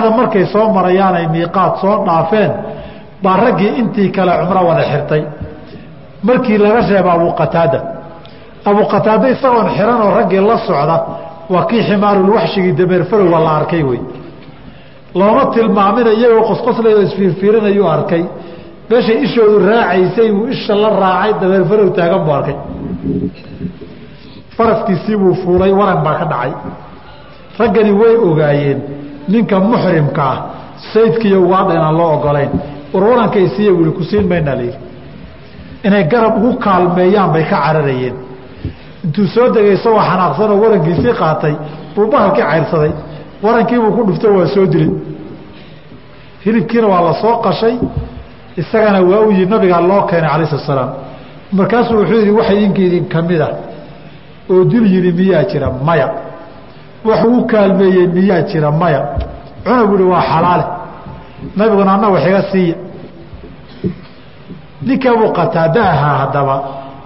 dhexda markay soo marayaan ay miiqaad soo dhaafeen baa raggii intii kale cumro wada xirtay. Markii laga reeba abu qataada. Abu qataada isagoon xiran oo raggii la socda waa kii ximaarulwaxshigii dameerfarowga la arkay wey looma tilmaamina iyagoo qosqoslay oo isfiirfiirinayuu arkay. Meeshay ishoodu raacaysay uu isha la raacay dameerfarow taagan buu arkay. Faraskiisii buu fuulay waran baa ka dhacay. Raggani way ogaayeen ninka muxrimka ah saydkiiyo ugaadha loo ogolayn war warankaysiiya wili ku siin maynaa layidhi inay garab ugu kaalmeeyaan bay ka cararayeen. Intuu soo degay isagoo xanaaqsanoo warankiisii qaatay buu bahalkii cayrsaday warankiibuu ku dhuftay waa soo dilay. Hilibkiina waa la soo qashay. Isagana waa u yii nabigaa loo keenay calayi slat salaam markaasuu wuxuu yidhi waxa idinka idin ka mid ah. Oo dil yidhi miyaa jira? Maya wax uu kaalmeeyey miyaa jira maya. Cuna buuhi waa xalaale nabiguna anna wax iga siiya ninka buu qataada ahaa haddaba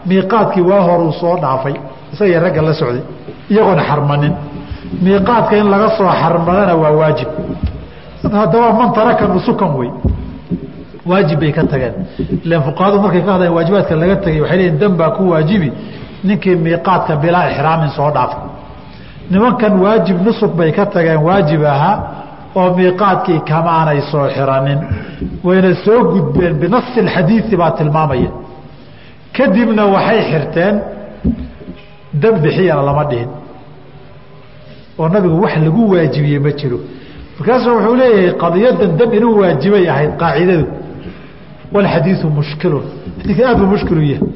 miiqaadkii waa horuu soo dhaafay isagii ragga la socday iyagoona xarmanin. Miiqaadka in laga soo xarmadana waa waajib. Haddaba man taraka nusukan wey. Waajib bay ka tageen. Ilan fuqahadu markay ka hadlayan waajibaadka laga tegay waxay leeyiin dan baa ku waajibi. Ninkii miiqaadka bilaa ixraamin soo dhaafay nimankan waajib nusuk bay ka tageen waajib ahaa oo miiqaadkii kamaanay soo xiranin. Wayna soo gudbeen binasi xadiii baa tilmaamaya. Kadibna waxay xirteen dam bixiyana lama dhihin. Oo nabigu wax lagu waajibiyey ma jiro. Markaasu wuxuu leeyahay qadiyadan dam inuu waajibay ahayd qaacidadu. Walxadiiu mushkilun. Xadiika aad buu mushkilu yahay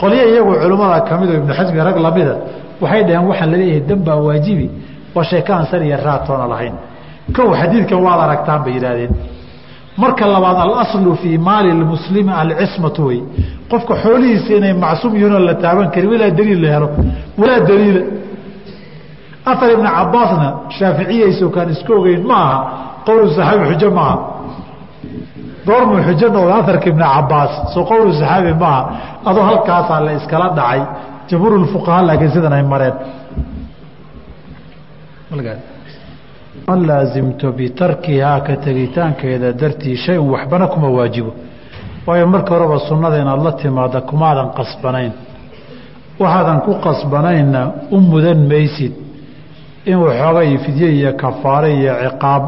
qolyo iyagoo culimmada ka mid oo ibnu xasmi rag lamida waxay dhaheen waxaa la leeyahay dam baa waajibi waa sheeko sar iyo raatoona lahayn. Kow xadiidkan waad aragtaan bay yidhaahdeen. Marka labaad alaslu fii maali muslimi alcismatu wey qofka xoolihiisa inay macsuum yihiinoo la taaban karin ilaa daliil la helo walaa daliila aar ibn cabaasna shaaficiyayso kaan iska ogeyn ma aha qowlu saxaabi xujo maaha goormuu xujo noqda aarka ibn cabaas soo qowlu saxaabi maaha adoo halkaasaa la iskala dhacay. Jamhuur fuqaha laakiin sidan ay mareen. Ma laasimto bitarkihaa ka tegitaankeeda dartii shay-un waxbana kuma waajibo. Waayo marka horeba sunnada inaad la timaada kumaadan qasbanayn. Waxaadan ku qasbanaynna u mudan maysid. In waxoogay fidye iyo kafaare iyo ciqaab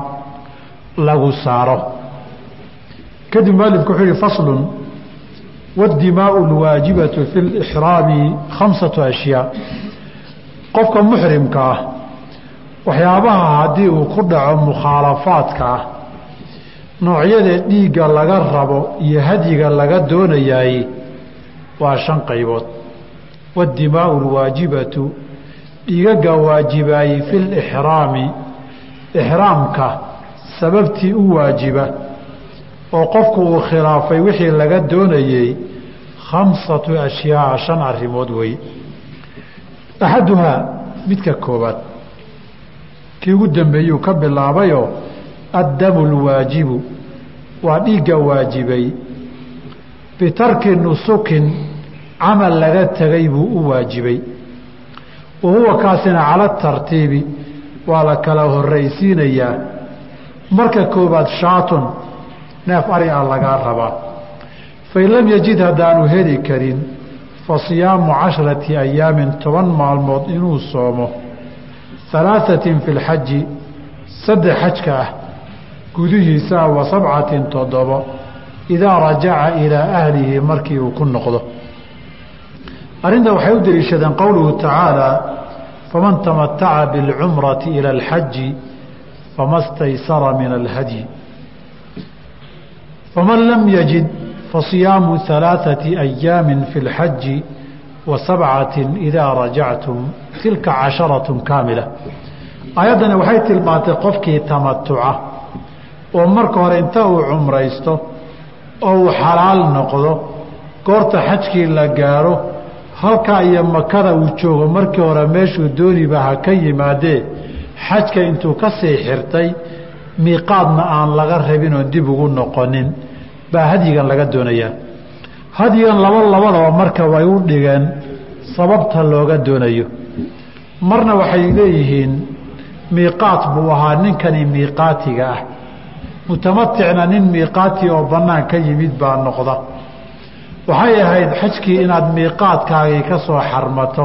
lagu saaro kadib mualifku wuxuu yihi faslun wadimaau lwaajibatu fi lixraami khamsatu ashyaa. Qofka muxrimka ah waxyaabaha haddii uu ku dhaco mukhaalafaadka ah noocyada dhiigga laga rabo iyo hadyiga laga doonayaay waa shan qaybood. Wadimaau lwaajibatu dhiigaga waajibaayey fi lixraami ixraamka sababtii u waajiba oo qofku uu khilaafay wixii laga doonayey khamsatu ashyaaa shan arrimood wey. Axaduhaa midka koobaad kii ugu dambeeyuu ka bilaabayoo addamu lwaajibu waa dhiigga waajibay bitarki nusukin camal laga tegay buu u waajibay. Wa huwa kaasina cala tartiibi waa la kala horraysiinayaa. Marka koobaad shaatun neef ari a lagaa rabaa fain lam yajid haddaanu heli karin fa siyaamu casharati ayaamin toban maalmood inuu soomo. Halaaثatin fi lxaji saddex xajka ah gudihiisaa wa sabcatin toddobo idaa rajaca ilaa ahlihi markii uu ku noqdo. Arrinta waxay u deliishadeen qowluhu tacaala faman tamataca biاlcumrati ila alxaji fama staysara min alhadyi faman lam yajid fasiyaamu halaaثati ayaami fi اlxaji wa sabcati idaa rajactum tilka casharaة kaamila aayaddani waxay tilmaantay qofkii tamatuca oo marka hore inta uu cumraysto oo uu xalaal noqdo goorta xajkii la gaaro halkaa iyo makada uu joogo markii hore meeshuu dooniba ha ka yimaadee xajka intuu ka sii xirtay miiqaadna aan laga rabin oon dib ugu noqonin baa hadyigan laga doonayaa hadyigan laba labadaba marka way u dhigeen sababta looga doonayo. Marna waxay leeyihiin miiqaat buu ahaa ninkani miiqaatiga ah. Mutamaticna nin miiqaati oo bannaan ka yimid baa noqda. Waxay ahayd xajkii inaad miiqaadkaagii ka soo xarmato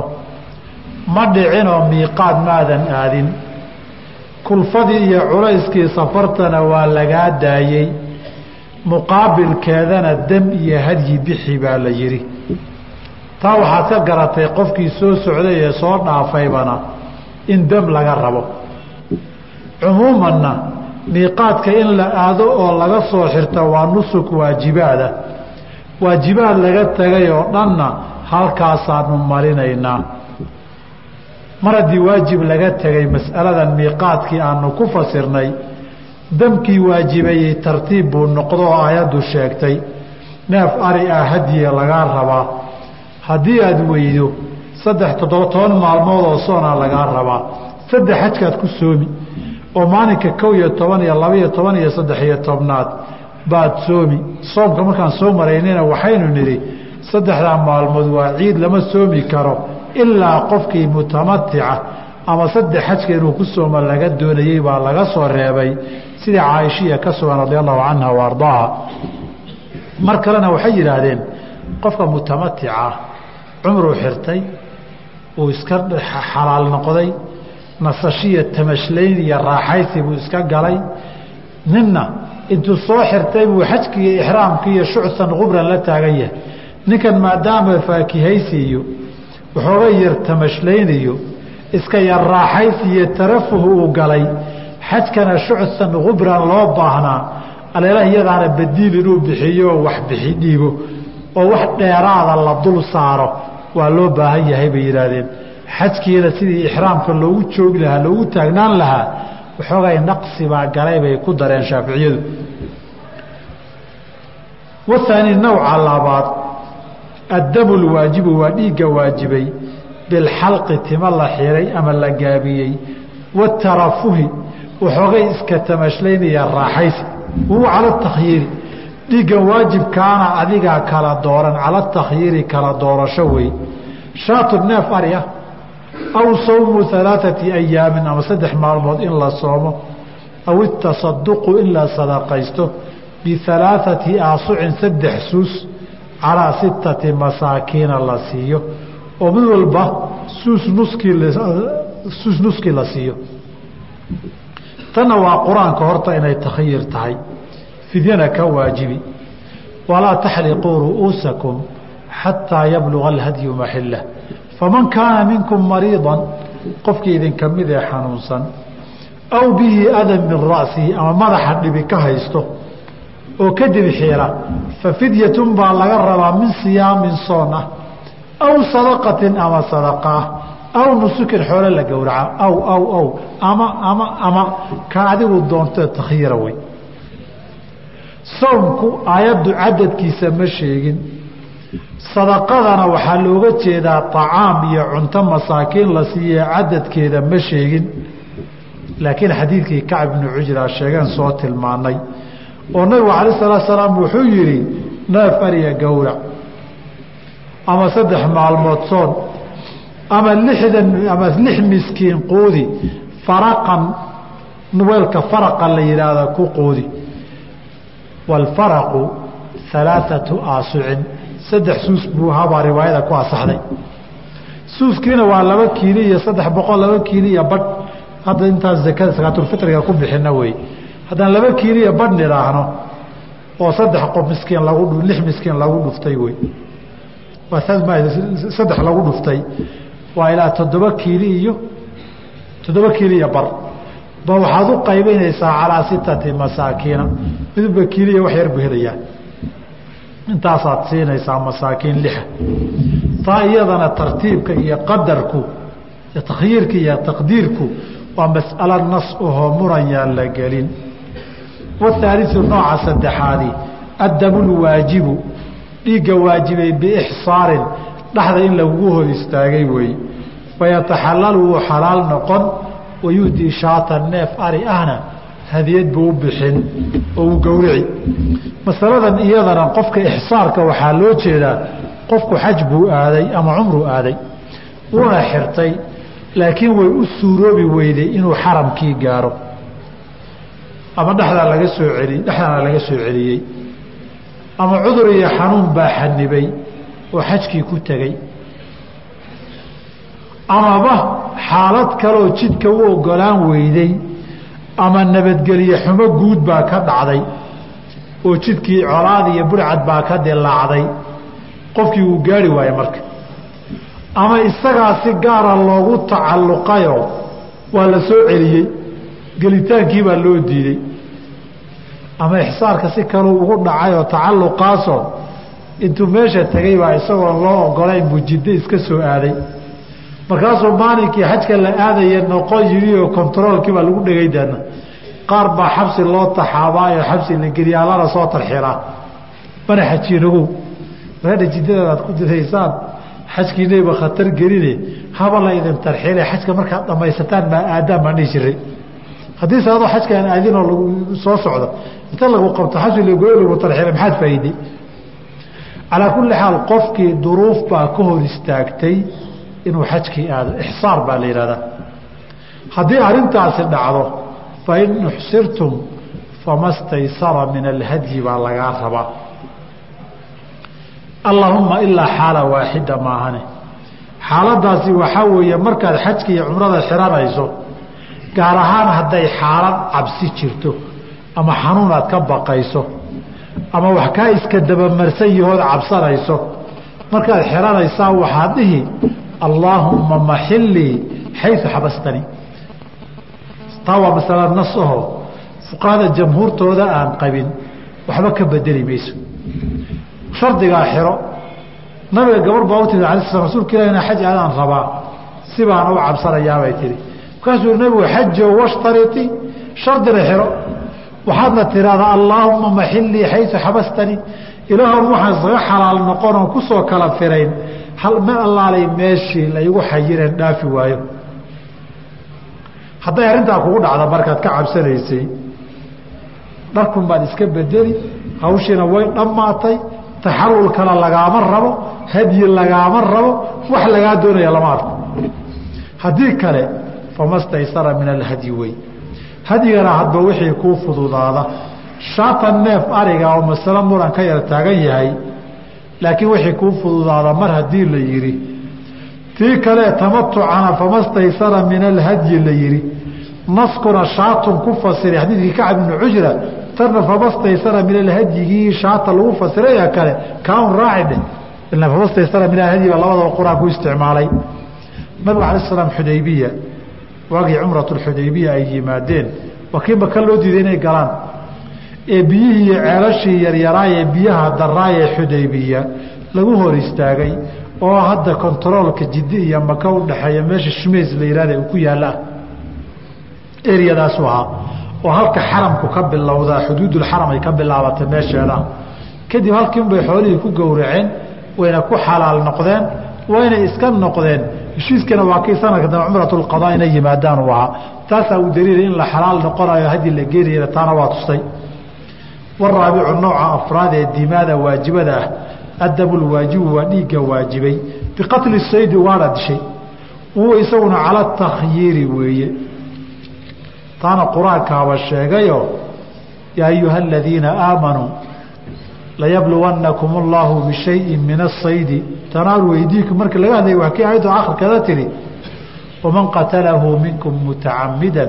ma dhicinoo miiqaad maadan aadin kulfadii iyo culayskii safartana waa lagaa daayey. Muqaabilkeedana dam iyo hadyi bixi baa la yidhi. Taa waxaad ka garatay qofkii soo socday ee soo dhaafaybana in dam laga rabo. Cumuumanna miiqaadka in la aado oo laga soo xirta waa nusuk waajibaada. Waajibaad laga tegay oo dhanna halkaasaanu marinaynaa mar haddii waajib laga tegay mas'aladan miiqaadkii aanu ku fasirnay damkii waajibayey tartiib buu noqdo oo aayaddu sheegtay neef ari ah hadiya lagaa rabaa. Haddii aada weydo saddex toddoba toban maalmood oo soonaa lagaa rabaa. Saddex xajkaad ku soomi oo maalinka kow iyo toban iyo labaiyo toban iyo saddex iyo tobnaad baad soomi. Soomka markaan soo maraynayna waxaynu nidhi saddexdaa maalmood waa ciid lama soomi karo ilaa qofkii mutamatica ama saddex xajka inuu ku sooma laga doonayey baa laga soo reebay. Sidai caaishiya ka sugan radia allahu canha wa mar kalena waxay yidhaahdeen qofka mutamatica cumruu xirtay uu iska xalaal noqday nasashiya tamashlayn iyo raaxaysi buu iska galay. Ninna intuu soo xirtay buu xajki iyo ixraamki iyo shucsan qubran la taagan yahay ninkan maadaama faakihaysi iyo waxooga yar tamashleynayo iska yar raaxaysi iyo tarafuh uu galay. Xajkana shucsan qubran loo baahnaa. Aleela iyadaana badiil inuu bixiyo wax bixi dhiibo oo wax dheeraada la dul saaro. Waa loo baahan yahay bay yidhaahdeen. Xajkiina sidii ixraamka loogu joogi lahaa loogu taagnaan lahaa waxoogay naqsi baa galay bay ku dareen shaaficiyadu. Wahaani nawca labaad addamu lwaajibu waa dhiigga waajibay bilxalqi tima la xiray ama la gaabiyey watarafuhi waxoogay iska tamashlaynaya raaxaysi huwa cala takhyiiri dhiiggan waajibkaana adigaa kala dooran cala takhyiiri kala doorasho wey shaatu neef ari aw sawmu alaaثati ayaamin ama saddex maalmood in la soomo aw itasaduqu in la sadaqaysto bialaaثati aasucin saddex suus calaa sittati masaakiina la siiyo oo mid walba suus nuskii la siiyo. Tanna waa qur'aanka horta inay takhayir tahay. Fidyana ka waajibi. Walaa taxliquu ru'uusakum xataa yabluga alhadyu maxila faman kaana minkum mariida qofkii idinka mid ee xanuunsan aw bihi adan min ra'sihi ama madaxa dhibi ka haysto oo kadib xiira fa fidyatun baa laga rabaa min siyaamin soon ah aw sadaqatin ama sadaqa ah aw nusukin xoole la gowraca aw aw aw ama ama ama ka adigu doontee takhyiira wey soomku aayaddu cadadkiisa ma sheegin. Sadaqadana waxaa looga jeedaa طacaam iyo cunto masaakiin la siiye cadadkeeda ma sheegin. Laakiin xadiidkii kacb ibnu cujra sheegeen soo tilmaanay oo nabigu alay salatu salaam wuxuu yihi neef ariya gowrac ama saddex maalmood soon ama lixdan ama lix miskiin quudi faraqan weelka faraqa la yidhaahda ku quudi. Wاlfaraqu alaaثatu aasucin saddex suus buu habaa riwaayada ku asaxday suuskiina waa laba kiili iyo saddex boqol laba kiili iyo badh. Hadda intaas zakada sakaatulfitriga ku bixina wey haddaan laba kiili iyo badh nidhaahno oo saddex qof miskiin lagu lix miskiin lagu dhuftay wey saddex lagu dhuftay. Waa ilaa toddoba kiili iyo toddoba kiili bar ba waxaad u qaybanaysaa calaa sitati masaakiina. Midba kiiliya wax yar buu helayaa. Intaasaad siinaysaa masaakiin lixa. Taa iyadana tartiibka iyo qadarku takhyiirka iyo taqdiirku waa mas'alo nas ahoo muran la gelin wathaaliu nooca saddexaadi addamulwaajibu dhiigga waajibay biixsaarin dhaxda in lagugu hor istaagay weeye fayataxalalu wuu xalaal noqon wayuhdii shaatan neef ari ahna hadiyad buu u bixin oo uu gowrici masaladan iyadana qofka ixsaarka waxaa loo jeedaa qofku xaj buu aaday ama cumru aaday wuuna xirtay laakiin way u suuroobi weyday inuu xaramkii gaaro ama dhexdaa laga soo celi dhexdaana laga soo celiyey. Ama cudur iyo xanuun baa xanibay oo xajkii ku tegey amaba xaalad kaleoo jidka u ogolaan weyday ama nabadgelye xumo guud baa ka dhacday oo jidkii colaad iyo burcad baa ka dilaacday qofkii uu gaari waaye marka. Ama isagaa si gaara loogu tacalluqayoo waa la soo celiyey. Gelitaankii baa loo diiday ama ixsaarka si kaluu ugu dhacayoo tacalluqaasoo intuu meesha tegay baa isagoon loo ogolayn buu jiddo iska soo aaday. Markaasuu maalinkii xajka la aadaya noqon yidhi oo kontaroolkii baa lagu dhegay deedna qaar baa xabsi loo taxaabaayo xabsi la geliyaa lana soo tarxiraa. Mana xajiinagow reedha jiddadaad aad ku didaysaan xajkiinayba khatar geline haba la idin tarxiile xajka markaad dhammaysataan maa aadaan baan dhihi jiray haddiise adoo xajka aan aadinoo lagu soo socdo inta lagu qabto xabsi lagoyo lagu tarxiilay maxaad faa'iidey calaa kulli xaal qofkii duruuf baa ka hor istaagtay inuu xajkii aado. Ixsaar baa la yidhahdaa. Haddii arrintaasi dhacdo fain uxsirtum fama staysara min alhadyi baa lagaa rabaa. Allahumma ilaa xaala waaxida maahane. Xaaladaasi waxaa weeye markaad xajka iyo cumrada xiranayso gaar ahaan hadday xaalad cabsi jirto ama xanuun aad ka baqayso ama wax kaa iska dabamarsan yahood cabsanayso markaad xiranaysaa waxaad dhihi allaahumma maxilii xayu xabastani. Taa waa masala nas aho fuqahada jamhuurtooda aan qabin waxba ka bedeli mayso. Shardigaa xiro nabiga gabar baa u timi ala sl rasuulka ilah inaa xaj aadaan rabaa si baan u cabsanayaabay tihi markaasuu nabigu xajo washtariti shardina xiro waxaadna tiraahdaa allaahuma maxilii xayu xabastani. Ilaahon waxaan isaga xalaal noqon oon ku soo kala firayn hal ma allaalay meeshii laygu xayireen dhaafi waayo. Hadday arrintaa kugu dhacda markaad ka cabsanaysay dharkun baad iska bedeli hawshiina way dhammaatay taxallulkana lagaama rabo hadyi lagaama rabo wax lagaa doonaya lama arko. Haddii kale fama staysara min alhadyi wey hadyigana hadba wixii kuu fududaada. Shaatan neef ariga oo masalo muran ka yar taagan yahay laakiin wixii kuu fududaada mar haddii la yidhi tii kale tamatucana fama staysara min alhadyi la yidhi. Naskuna shaatun ku fasiray xadiidkii kacab ibnu cujra tanna fama staysara min alhadyigii shaata lagu fasiraya kale kaaun raaci dheh ila fama staysara min alhadyi baa labadaba qur'aan isticmaalay. Nabiga alai slam xudaybiya waagii cumrat xudaybiya ay yimaadeen. Waa kii maka loo diiday inay galaan. Ee biyihii ceelashii yaryaraay ee biyaha daraay ee xudaybiya lagu hor istaagay oo hadda kontaroolka jiddi iyo maka u dhexeeya meesha shumays la yihahda uu ku yaalla ah ahaa. Oo halka xaramku ka bilowdaa xuduudulxaram ay ka bilaabatay meesheeda. Kadib halkiinbay xoolihii ku gowraceen wayna ku xalaal noqdeen wayna iska noqdeen heshiiskana waa kii sanadka dambe cumratulqadaa inay yimaadaan u ahaa taasaa uu daliilay in la xalaal noqonayo haddii la geenayana taana waa tustay. Waraabicu nooca afraad ee dimaada waajibada ah adabulwaajibu waa dhiigga waajibay. Biqatli saydi waana dishay. Huwa isaguna cala takhyiiri weeye. Taana qur'aankaaba sheegayo yaa ayuha aladiina aamanuu layabluwannakum allahu bishayin min asaydi tanaalu weydiiku markii laga hadlay waa kii ayaddu akhirkeeda tidhi waman qatalahu minkum mutacamida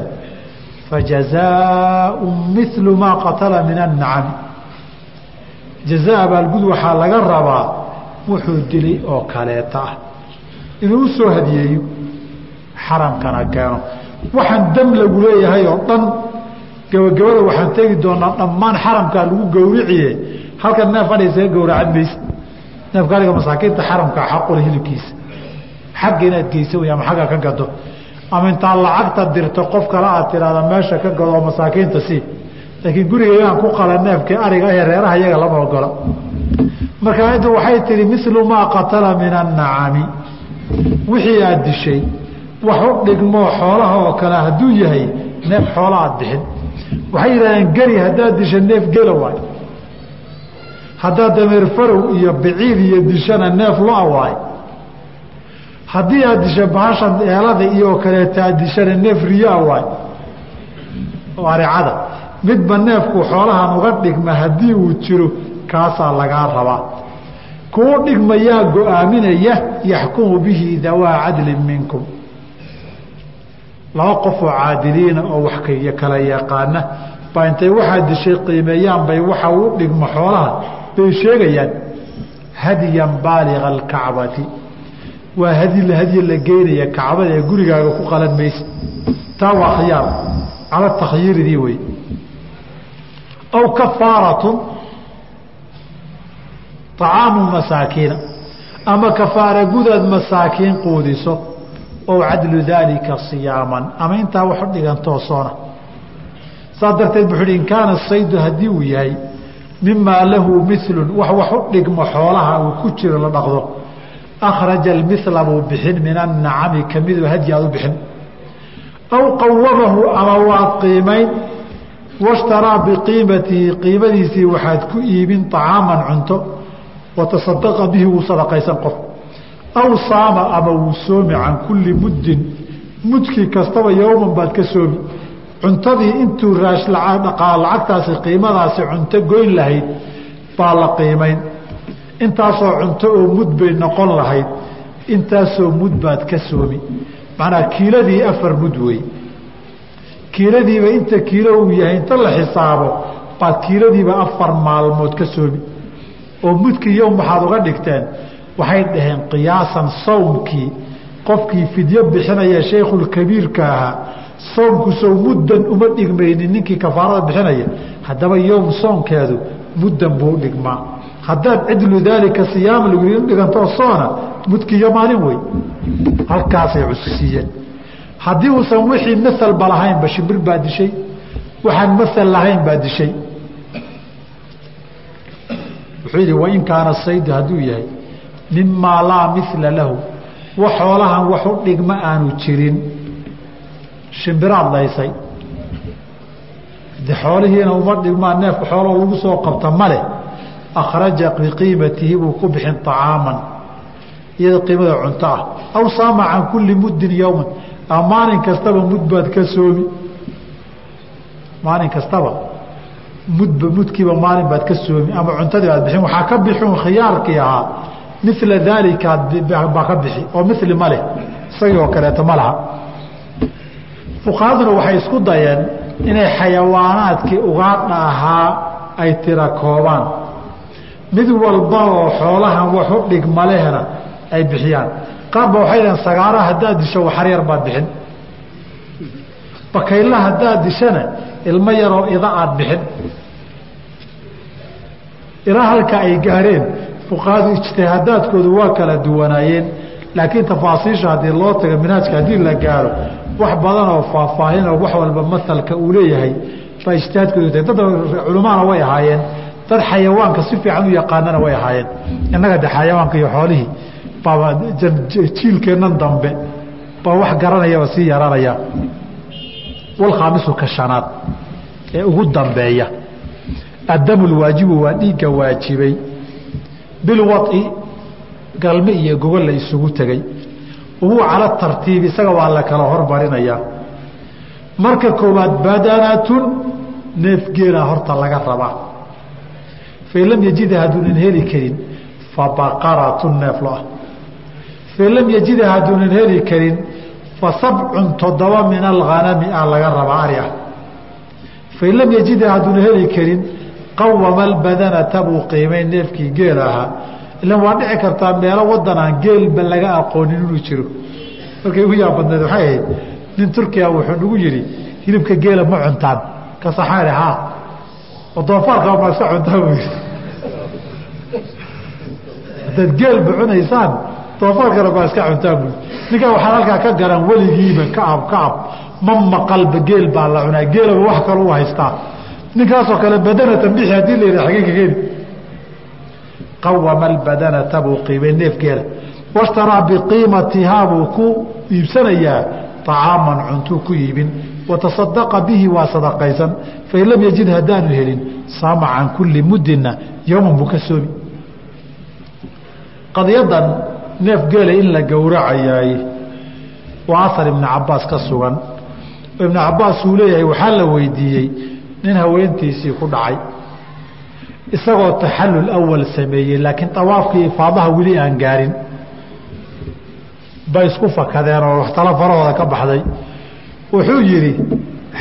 fajazaau milu maa qatala min annacami jazaa abaalgud waxaa laga rabaa wuxuu dilay oo kaleeta ah. Inuu u hadiyeeyo xaramkana keeno waxaan dam lagu leeyahay oo dhan gabagabada waxaan tegi doonaa dhammaan xaramkaa lagu gowriciye halkan neef adha isaga gowracan mayse neefka adhiga masaakiinta xaramkaa xaqule hilibkiisa xagga inaad geysa wey ama xagga ka gado. Ama intaa lacagta dirto qof kale aad tidhaahda meesha ka gado oo masaakiinta sii. Laakiin gurigaygaan ku qala neefkii ariga ee reeraha iyaga lama ogola. Marka ayaddu waxay tihi milu maa qatala min annacami wixii aad dishay wax u dhigmoo xoolaha oo kale hadduu yahay neef xoola aad bixin. Waxay yidhahdeen geri haddaad disha neef gela waay haddaad dameer farow iyo biciid iyo dishana neef lo'a waay haddii aad disha bahashan eelada iyo kaleeta aad dishana neef riyaa waay aricada midba neefku xoolahan uga dhigma haddii uu jiro kaasaa lagaa rabaa. Kuu dhigmayaa go'aaminaya yaxkumu bihi dawaa cadlin minkum. Laba qofoo caadiliina oo wax kala yaqaana baa intay waxaa dishay qiimeeyaan bay waxa u dhigmo xoolaha bay sheegayaan hadyan baaliga alkacbati. Waa hadi hadyi la geynaya kacbada ee gurigaaga ku qalan maysa. Taa waa khiyaar. Cala takhyiiridii wey. Aw kafaaratun. طacaamu masaakiina. Ama kafaara gudaad masaakiin quudiso. Ow cadlu daalika siyaaman. Ama intaa wax dhigan saas darteed buxu uhi in kaana saydu haddii uu yahay mimaa lahu milun wax wax u dhigmo xoolaha uu ku jiro la dhaqdo. Akhraja almila buu bixin min annacami kamidu hadyi aad u bixin. Aw qawamahu ama waad qiimayn washtaraa biqiimatihi qiimadiisii waxaad ku iibin طacaaman cunto watasadaqa bihi wuu sadaqaysan qof. Aw saama ama wuu soomi can kulli muddin mudkii kastaba yowman baad ka soomi cuntadii intuu lacagtaasi qiimadaasi cunto goyn lahayd baa la qiimayn. Intaasoo cunto oo mud bay noqon lahayd. Intaasoo mud baad ka soomi. Macnaa kiiladii afar mud wey. Kiiladiiba inta kiilo uu yahay inta la xisaabo baad kiiladiiba afar maalmood ka soomi. Oo mudkii yowm waxaad uga dhigteen waxay dhaheen qiyaasan sawmkii. Qofkii fidyo bixinaya shaykhulkabiirka ahaa soomku sow muddan uma dhigmaynin ninkii kafaarada bixinaya haddaba yowm soonkeedu muddan buu dhigmaa. Haddaad cidlu daalika siyaam lagu dhigantoo soona mudkiiyo maalin wey. Halkaasay cusisiiyeen haddii uusan wixii masalba lahaynba shimbir baa dishay waxaan masal lahayn baa dishay. Wuxuu yidhi wain kaana saydu hadduu yahay mimaa laa mila lahu wax xoolahan wax u dhigma aanu jirin shimbiraad laysay de xoolihiina uma dhigmaa neefka xooloo lagu soo qabta male akhraja biqiimatihi buu ku bixin طacaaman iyada qiimada cunto ah. Aw saama can kulli muddin yowman maalin kastaba mud baad ka soomi. Maalin kastaba mudba mudkiiba maalin baad ka soomi. Ama cuntadii baad bixin waxaa ka bixin khiyaarkii ahaa. Mila daalika baa ka bixi oo mili ma isagii oo kaleeto ma laha fuqahaduna waxay isku dayeen inay xayawaanaadkii ugaadha ahaa ay tira koobaan. Mid walba oo xoolahan wax u dhigmalehna ay bixiyaan. Qaarba waxay dhaheen sagaara haddaad disho waxaryar baad bixin. Bakayla haddaad dishana ilmo yaroo ida aad bixin. Ilaa halka ay gaareen fuqahadu ijtihaadaadkoodu waa kala duwanaayeen laakiin tafaasiisha haddii loo tago minhaajka haddii la gaaro wax badan oo faahfaahin oo wax walba masalka uu leeyahay baa ijtihaadkoodu tahay dad culamaana way ahaayeen dad xayawaanka si fiican u yaqaanana way ahaayeen. Innaga de xayawaanka iyo xoolihii baaba jiilkeennan dambe baa wax garanayaba sii yaranaya walkhaamisu ka shanaad ee ugu dambeeya. Addamu waa dhiigga waajibay. Bilwaطi galme iyo gogol la isugu tegey wahuwa cala tartiib isaga waa la kala hormarinayaa marka koowaad badanatun neefgeelaa horta laga rabaa. Fain lam yajida hadduunan heli karin fabaqaratun neef lo ah. Fain lam yajida hadduunan heli karin fa sabcun toddoba min alghanami ah laga rabaa ari fain lam yajida hadduunan heli karin qawama albadanata buu qiimay neefkii geel ahaa ilan waa dhici kartaa meelo wadan aan geelba laga aqoonin inuu jiro. Markay ugu yaab badneed waxay ahayd nin turkiya wuxuu nagu yidhi hilibka geela ma cuntaan ka saxaari haa. Oo doofaarka ma iska cuntaan buu yidhi. Haddaad geelba cunaysaan doofaarkana baa iska cuntaan buu ninkaa waxaan halkaa ka garan weligiiba kacab kacab ma maqalba geel baa la cunaa geelaba wax kale u haystaa. Ninkaasoo kale badanatan bixi haddii la yidhaha xagee ka keeni qawama albadanata buu qiimay neefgeela washtaraa biqiimatihaa buu ku iibsanayaa طacaaman cuntuu ku iibin watasadaqa bihi waa sadaqaysan fain lam yajid haddaanu helin saama can kulli muddina yowman buu ka soomi qadiyadan neef geela in la gowracayaay waa asar ibni cabaas ka sugan ibnu cabaas uu leeyahay waxaa la weydiiyey nin haweentiisii ku dhacay isagoo taxallul awal sameeyey laakiin awaafkii ifaadaha weli aan gaarin bay isku fakadeen oo talo farahooda ka baxday. Wuxuu yidhi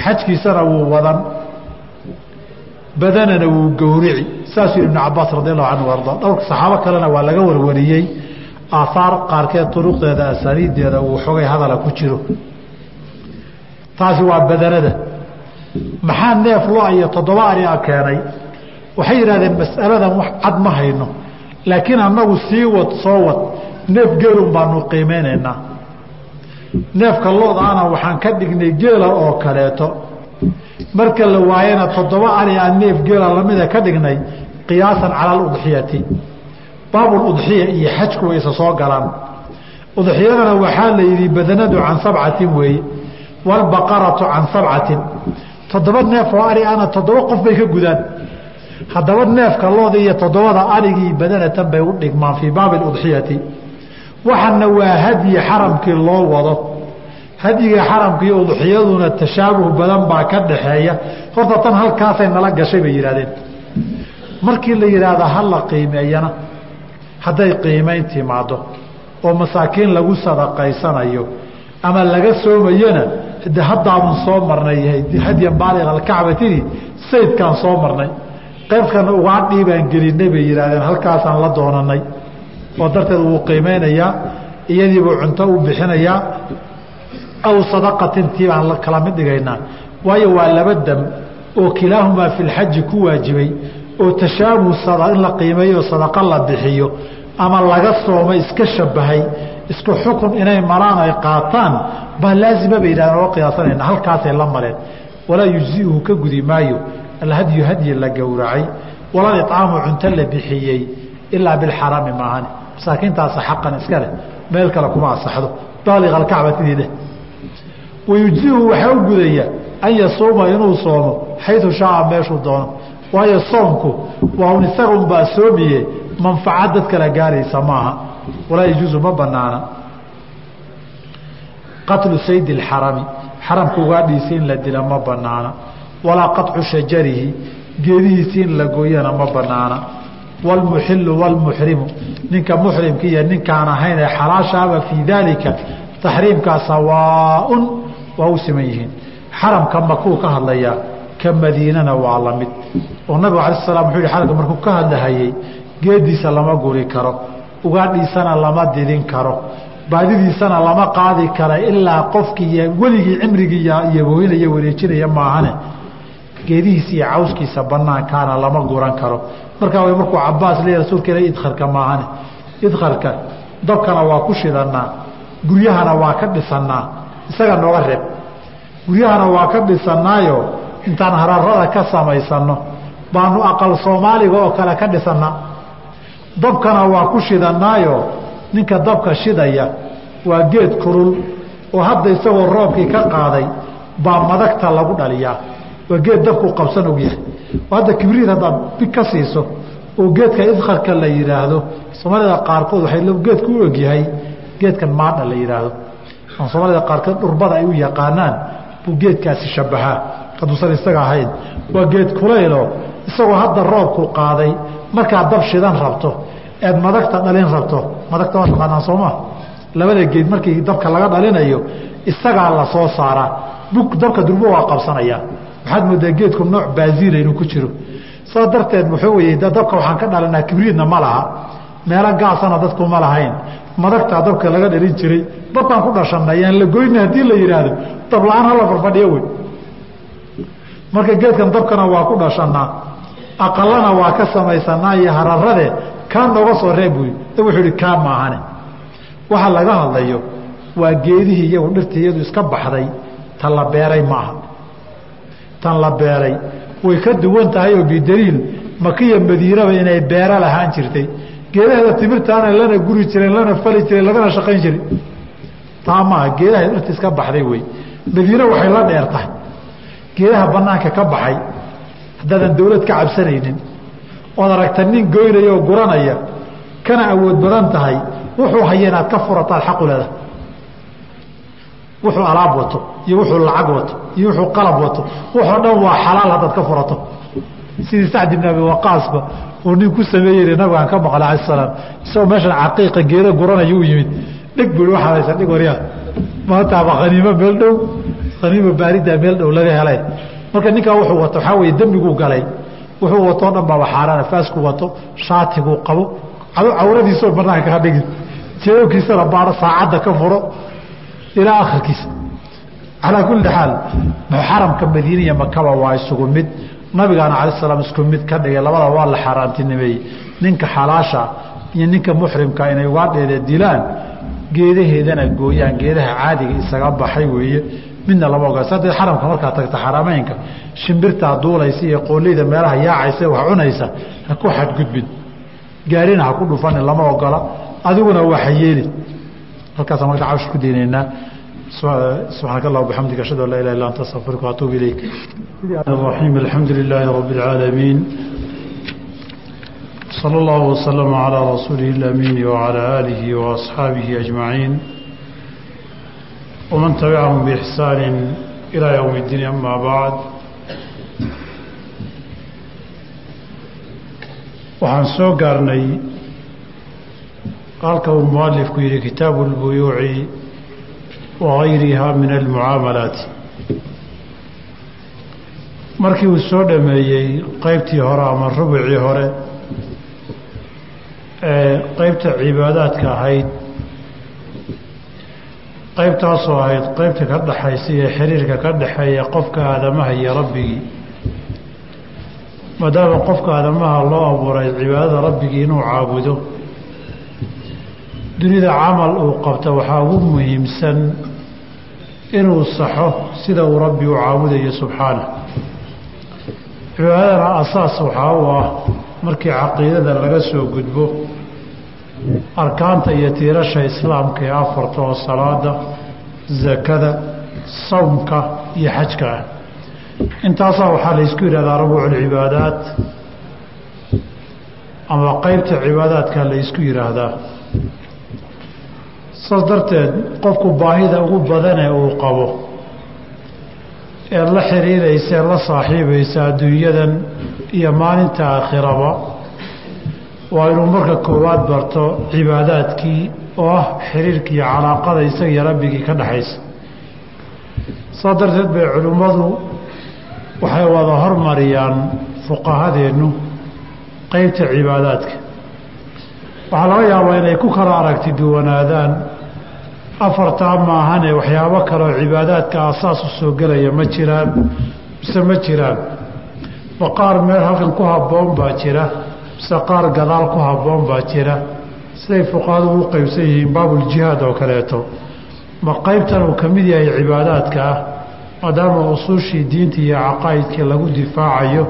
xajkiisana wuu wadan badanana wuu gowrici. Saasuu ibnu cabaas radi allahu canhu arda dhowrka saxaabo kalena waa laga warwariyey. Aahaar qaarkeed turuqdeeda asaniideeda uu xogay hadala ku jiro. Taasi waa badanada. Maxaa neef lo iyo toddoba ari a keenay waxay yidhahdeen mas'aladan wax cad ma hayno. Laakiin annagu sii wad soo wad. Neef geelun baanu qiimeynaynaa neefka loodaana waxaan ka dhignay geela oo kaleeto. Marka la waayana toddoba ari aan neef geela lamida ka dhignay qiyaasan cala aludxiyati baabuludxiya iyo xajku way isa soo galaan. Udxiyadana waxaa la yidhi badanadu can sabcatin weeye waalbaqaratu can sabcatin. Toddoba neef oo ari ana toddoba qof bay ka gudaan haddaba neefka looda iyo toddobada arigii badanatan bay u dhigmaan fii baabi udxiyati. Waxana waa hadyi xaramkii loo wado. Hadyiga xaramkii udxiyaduna tashaabuh badan baa ka dhaxeeya. Horta tan halkaasay nala gashay bay yidhahdeen markii la yidhaahda ha la qiimeeyana hadday qiimayn timaado oo masaakiin lagu sadaqaysanayo ama laga soomayona de haddaabun soo marnay hadyan baaliq alkacbatini saydkaan soo marnay qaybkana ugaadhii baan gelinay bay yidhahdeen halkaasaan la doonanay oo darteed wuu qiimeynayaa iyadiibuu cunto u bixinayaa aw sadaqatin tii baan kala mid dhigaynaa. Waayo waa laba dam oo kilaahumaa fi lxaji ku waajibay oo tashaabuh in la qiimeeyo sadaqa la bixiyo ama laga sooma iska shabahay isku xukun inay maraan ay qaataan baa laazima bay yidhahdeen oo qiyaasanayna halkaasay la mareen. Walaa yujziuhu ka gudi maayo alhadyu hadyi la gowracay walal icaamu cunto la bixiyey ilaa bilxaraami maahani. Masaakiintaasa xaqan iska leh meel kale kuma asaxdo baaliq alkacbatidii waxaa u gudaya an yasuuma inuu soomo xayu shaaa meeshuu doono. Waayo soomku waa un isaga unbaa soomiye manfacad dad kala gaaraysa maaha. Walaa yajuusu ma banaana qatlu sayd اxarami xaramka ugaadhiisi in la dila ma banaana walaa qaطcu shajarihi geedihiisi in la gooyana ma banaana wاlmuxilu wاlmuxrimu ninka muxrimka iyo ninkaan ahayn ee xalaashaaba fii daalika taxriimkaa sawaaun waa u siman yihiin xaramka makuu ka hadlayaa ka madiinana waa la mid oo nabigu ala slam wuxuu yihi xaramka markuu ka hadlahayey geediisa lama guri karo ugaadhiisana lama didin karo baadidiisana lama qaadi kara ilaa qofkii weligii cimrigii iyoboynaya wareejinaya maahane geedihiisa iyo cawskiisa banaankaana lama guran karo. Markaa w markuu cabaas leeya rasuulka ila idkarka maahane idkarka dabkana waa ku shidanaa guryahana waa ka dhisanaa isaga nooga reeb. Guryahana waa ka dhisanaayo intaan hararada ka samaysano baanu aqal soomaaliga oo kale ka dhisanaa dabkana waa ku shidanaayo ninka dabka shidaya waa geed kurul oo hadda isagoo roobkii ka qaaday baa madagta lagu dhaliyaa waa geed dabku qabsan ogyahay hadda kibriid haddaad big ka siiso oo geedka idkarka la yidhaahdo soomaalida qaarkood waxay geedku u ogyahay geedkan maadha la yidhaahdo aan soomaalida qaarkood dhurbada ay u yaqaanaan buu geedkaasi shabahaa hadduusan isaga ahayn waa geed kulaylo isagoo hadda roobku qaaday markaad dab shidan rabto eed madagta dhalin rabto. Madagta waa taqaanaan sooma labada geed markii dabka laga dhalinayo isagaa la soo saaraa dabka durbo waa qabsanayaa waxaad moodaa geedku nooc baaziila inuu ku jiro. Saas darteed wuxuu weye dabka waxaan ka dhalinaa kibriidna ma laha. Meelo gaasana dadku ma lahayn. Madagtaa dabka laga dhalin jiray. Dabkaan ku dhashanay aan la goyna haddii la yidhaahdo dab la'aan hala farbadhiyo wey. Marka geedkan dabkana waa ku dhashanaa aqalana waa ka samaysanaa iyo hararade kaa nooga soo reeb buy wuxuu ihi kaa maahane waxa laga hadlayo waa geedihii iyagu dhirtii iyadu iska baxday la beeray maaha tan la beeray. Way ka duwan tahay oo bidaliil makiya madiinaba inay beero lahaan jirtay. Geedaheeda timirtaana lana guri jireen lana fali jireen lagana shaqayn jiray taa maaha geedaha dhirta iska baxday wey madiine waxay la dheer tahay geedaha banaanka ka baxay haddaadan dawlad ka cabsanaynin ood aragta nin goynaya oo guranaya kana awood badan tahay wuxuu haya inaad ka furataad xaqu leedahay wuxuu alaab wato iyo wuxuu lacag wato iyo wuxuu qalab wato wuxoo dhan waa xalaal haddaad ka furato. Sidii sacd ibn abi waqaasba uu nin ku sameeyey nabigaan ka maqla ala salaam. Isagoo meeshan caqiiqa geeda guranaya u yimid. Dhig bui waxaad haysa dhig waryaa maantaaba khaniimo meel dhow khaniimo baaridaa meel dhow laga helay. Marka ninkaa wuxuu wato waxaa weye dembiguu galay. Wuxuu watoo dhan baaba xaaraana faasku wato shaatiguu qabo. Cawradiisoo banaanka ka dhigin. Jeebabkiisana baaro saacadda ka furo ilaa akhirkiisa calaa kulli xaal xaramka madiina iyo makaba waa isugu mid. Nabigaana cala salaam isku mid ka dhigay. Labada waa la xaaraantinimeeyey ninka xalaasha iyo ninka muxrimka inay ugaadheeda dilaan geedaheedana gooyaan geedaha caadiga isaga baxay weeye. Midna lama oga sadee xaramka markaa tagta xarameynka shimbirtaa duulaysa iyo qooleyda meelaha yaacaysa wax cunaysa ha ku xadgudbin. Gaarina ha ku dhufanin lama ogola adiguna waxa yeeli halkaasaan marka cawsh ku deynaynaa subxaanaka allah bxamdika ashhadu an laa ilah illa anta astaqfiruka waatuub ilayk الرحيم الحمد لله رب العالمين صلى الله وسلم على رسوله الأمين وعلى آله وأصحابه أجمعين ومن تبعهم بإحسان إلى يوم الدين أما بعد waxaan soo gaarnay halka uu mualifku yihi kitaabu اlbuyuuci wagayriha min almucaamalaati. Markii uu soo dhameeyey qeybtii hore ama rubucii hore ee qeybta cibaadaadka ahayd qeybtaasoo ahayd qeybta ka dhaxaysa iyo xiriirka ka dhaxeeya qofka aadamaha iyo rabbigii. Maadaama qofka aadamaha loo abuuray cibaadada rabbigii inuu caabudo dunida camal uu qabta waxaa ugu muhiimsan inuu saxo sida uu rabbi u caabudayo subxaanah cibaadadana asaas waxaa u ah markii caqiidada laga soo gudbo arkaanta iyo tiirasha islaamka ee afarta oo salaada zakada sawmka iyo xajka ah. Intaasaa waxaa la ysku yidhahdaa rabuuculcibaadaat ama qeybta cibaadaadka la ysku yidhaahdaa saas darteed qofku baahida ugu badanee uu qabo. Ee la xiriiraysa ee la saaxiibaysa adduunyadan iyo maalinta aakhiraba waa inuu marka koowaad barto cibaadaadkii oo ah xiriirka iyo calaaqada isaga iyo rabbigii ka dhexaysa saas darteed bay culimmadu waxay wada hormariyaan fuqahadeennu qeybta cibaadaadka. Waxaa laga yaabaa inay ku kala aragti duwanaadaan afartaa maahane waxyaabo kaleoo cibaadaadka asaas u soo gelaya ma jiraan mise ma jiraan? Ma qaar meel halkan ku habboon baa jira mise qaar gadaal ku habboon baa jira? Siday fuqahadu u qeybsan yihiin baabuljihaad oo kaleeto. Ma qeybtan uu ka mid yahay cibaadaadka ah maadaama usuushii diinta iyo caqaa'idkii lagu difaacayo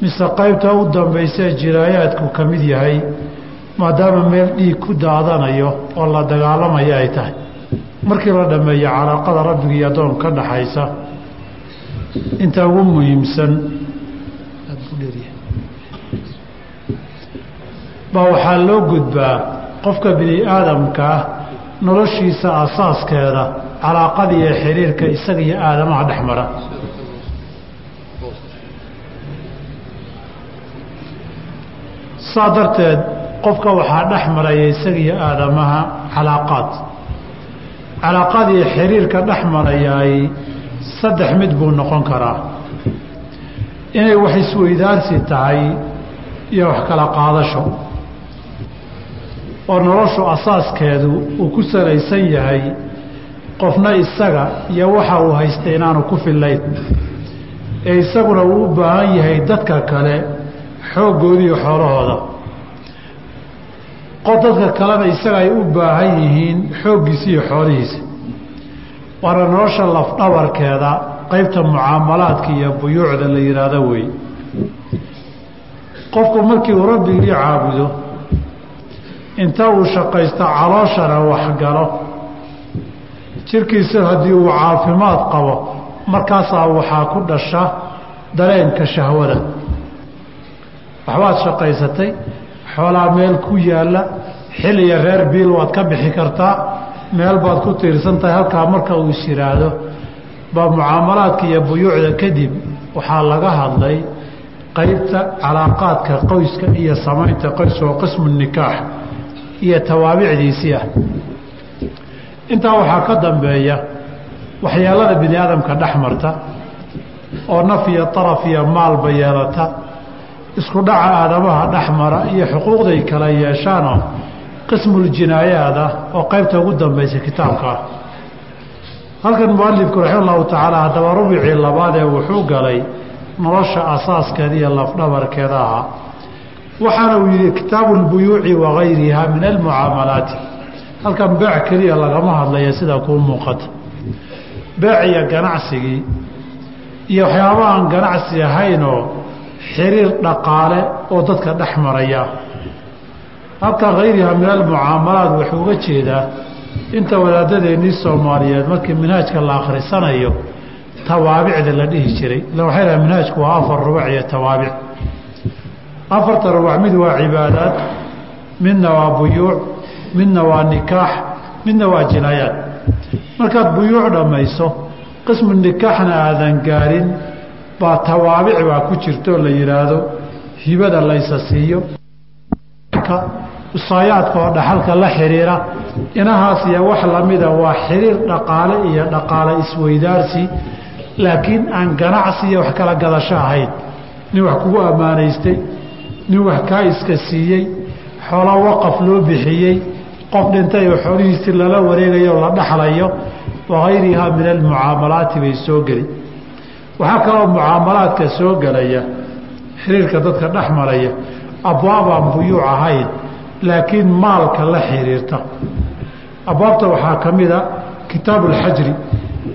mise qaybta u dambaysa jiraayaadku ka mid yahay maadaama meel dhiig ku daadanayo oo la dagaalamayo ay tahay. Markii la dhammeeyo calaaqada rabbiga iyo addoon ka dhaxaysa inta ugu muhiimsan baa waxaa loo gudbaa qofka bini aadamka ah noloshiisa asaaskeeda calaaqada iyo xiriirka isaga iyo aadamaha dhex mara. Saa darteed qofka waxaa dhex maraya isaga iyo aadamaha calaaqaad. Calaaqada iyo xiriirka dhex marayaay saddex mid buu noqon karaa. Inay wax isweydaarsi tahay iyo wax kala qaadasho. Oo noloshu asaaskeedu uu ku salaysan yahay qofna isaga iyo waxa uu haystay inaanu ku fillayn. Ee isaguna uu u baahan yahay dadka kale xooggoodi iyo xoolahooda dadka kalena isaga ay u baahan yihiin xooggiisa iyo xoolihiisa. Waana nolosha lafdhabarkeeda qeybta mucaamalaadka iyo buyuucda la yidhaahdo wey qofku markii uu rabbigii caabudo inta uu shaqaysto calooshana waxgalo jirkiisa haddii uu caafimaad qabo markaasaa waxaa ku dhasha dareenka shahwada. Waxbaad shaqaysatay xoolaa meel ku yaalla xilliya reer biil waad ka bixi kartaa meel baad ku tiirsan tahay halkaa marka uu is yidhaahdo baa mucaamalaadka iyo buyuucda kadib waxaa laga hadlay qaybta calaaqaadka qoyska iyo samaynta qoyska oo qismu nikaax iyo tawaabicdiisii ah. Intaa waxaa ka dambeeya waxyeelada bini aadamka dhex marta oo naf iyo taraf iyo maalba yeelata isku dhaca aadamaha dhex mara iyo xuquuqday kala yeeshaanoo qismuljinaayaad ah oo qaybta ugu dambaysa kitaabka. Halkan mualifku raxima allahu tacaala haddaba rubicii labaad ee wuxuu galay nolosha asaaskeeda iyo lafdhabarkeeda ahaa waxaana uu yidhi kitaabu lbuyuuci wagayriha min almucaamalaati. Halkan beec keliya lagama hadlaya sida kuu muuqata. Beec iyo ganacsigii iyo waxyaaba aan ganacsi ahaynoo xiriir dhaqaale oo dadka dhex maraya. Halkan hayriha min almucaamalaat wuxuu uga jeedaa inta wadaadadeennii soomaaliyeed markii minhaajka la akhrisanayo tawaabicda la dhihi jiray. Ila waxay dhaha minhaajku waa afar rubac iyo tawaabic. Afarta rubac mid waa cibaadaad midna waa buyuuc midna waa nikaax midna waa jinaayaad markaad buyuuc dhammayso qismu nikaaxna aadan gaarin baa tawaabic baa ku jirto la yidhaahdo hibada laysa siiyo. Usaayaadka oo dhaxalka la xiriira inahaas iyo wax lamida waa xiriir dhaqaale iyo dhaqaale isweydaarsi. Laakiin aan ganacsi iyo wax kala gadasho ahayn nin wax kugu ammaanaystay nin wax kaa iska siiyey xoolo waqaf loo bixiyey qof dhintay oo xoolihiisii lala wareegayo la dhaxlayo wagayrihaa min almucaamalaati bay soo geli waxaa kaloo mucaamalaadka soo gelaya xiriirka dadka dhex maraya abwaabaan buyuuc ahayn laakiin maalka la xiriirta. Abwaabta waxaa ka mida kitaabu alxajri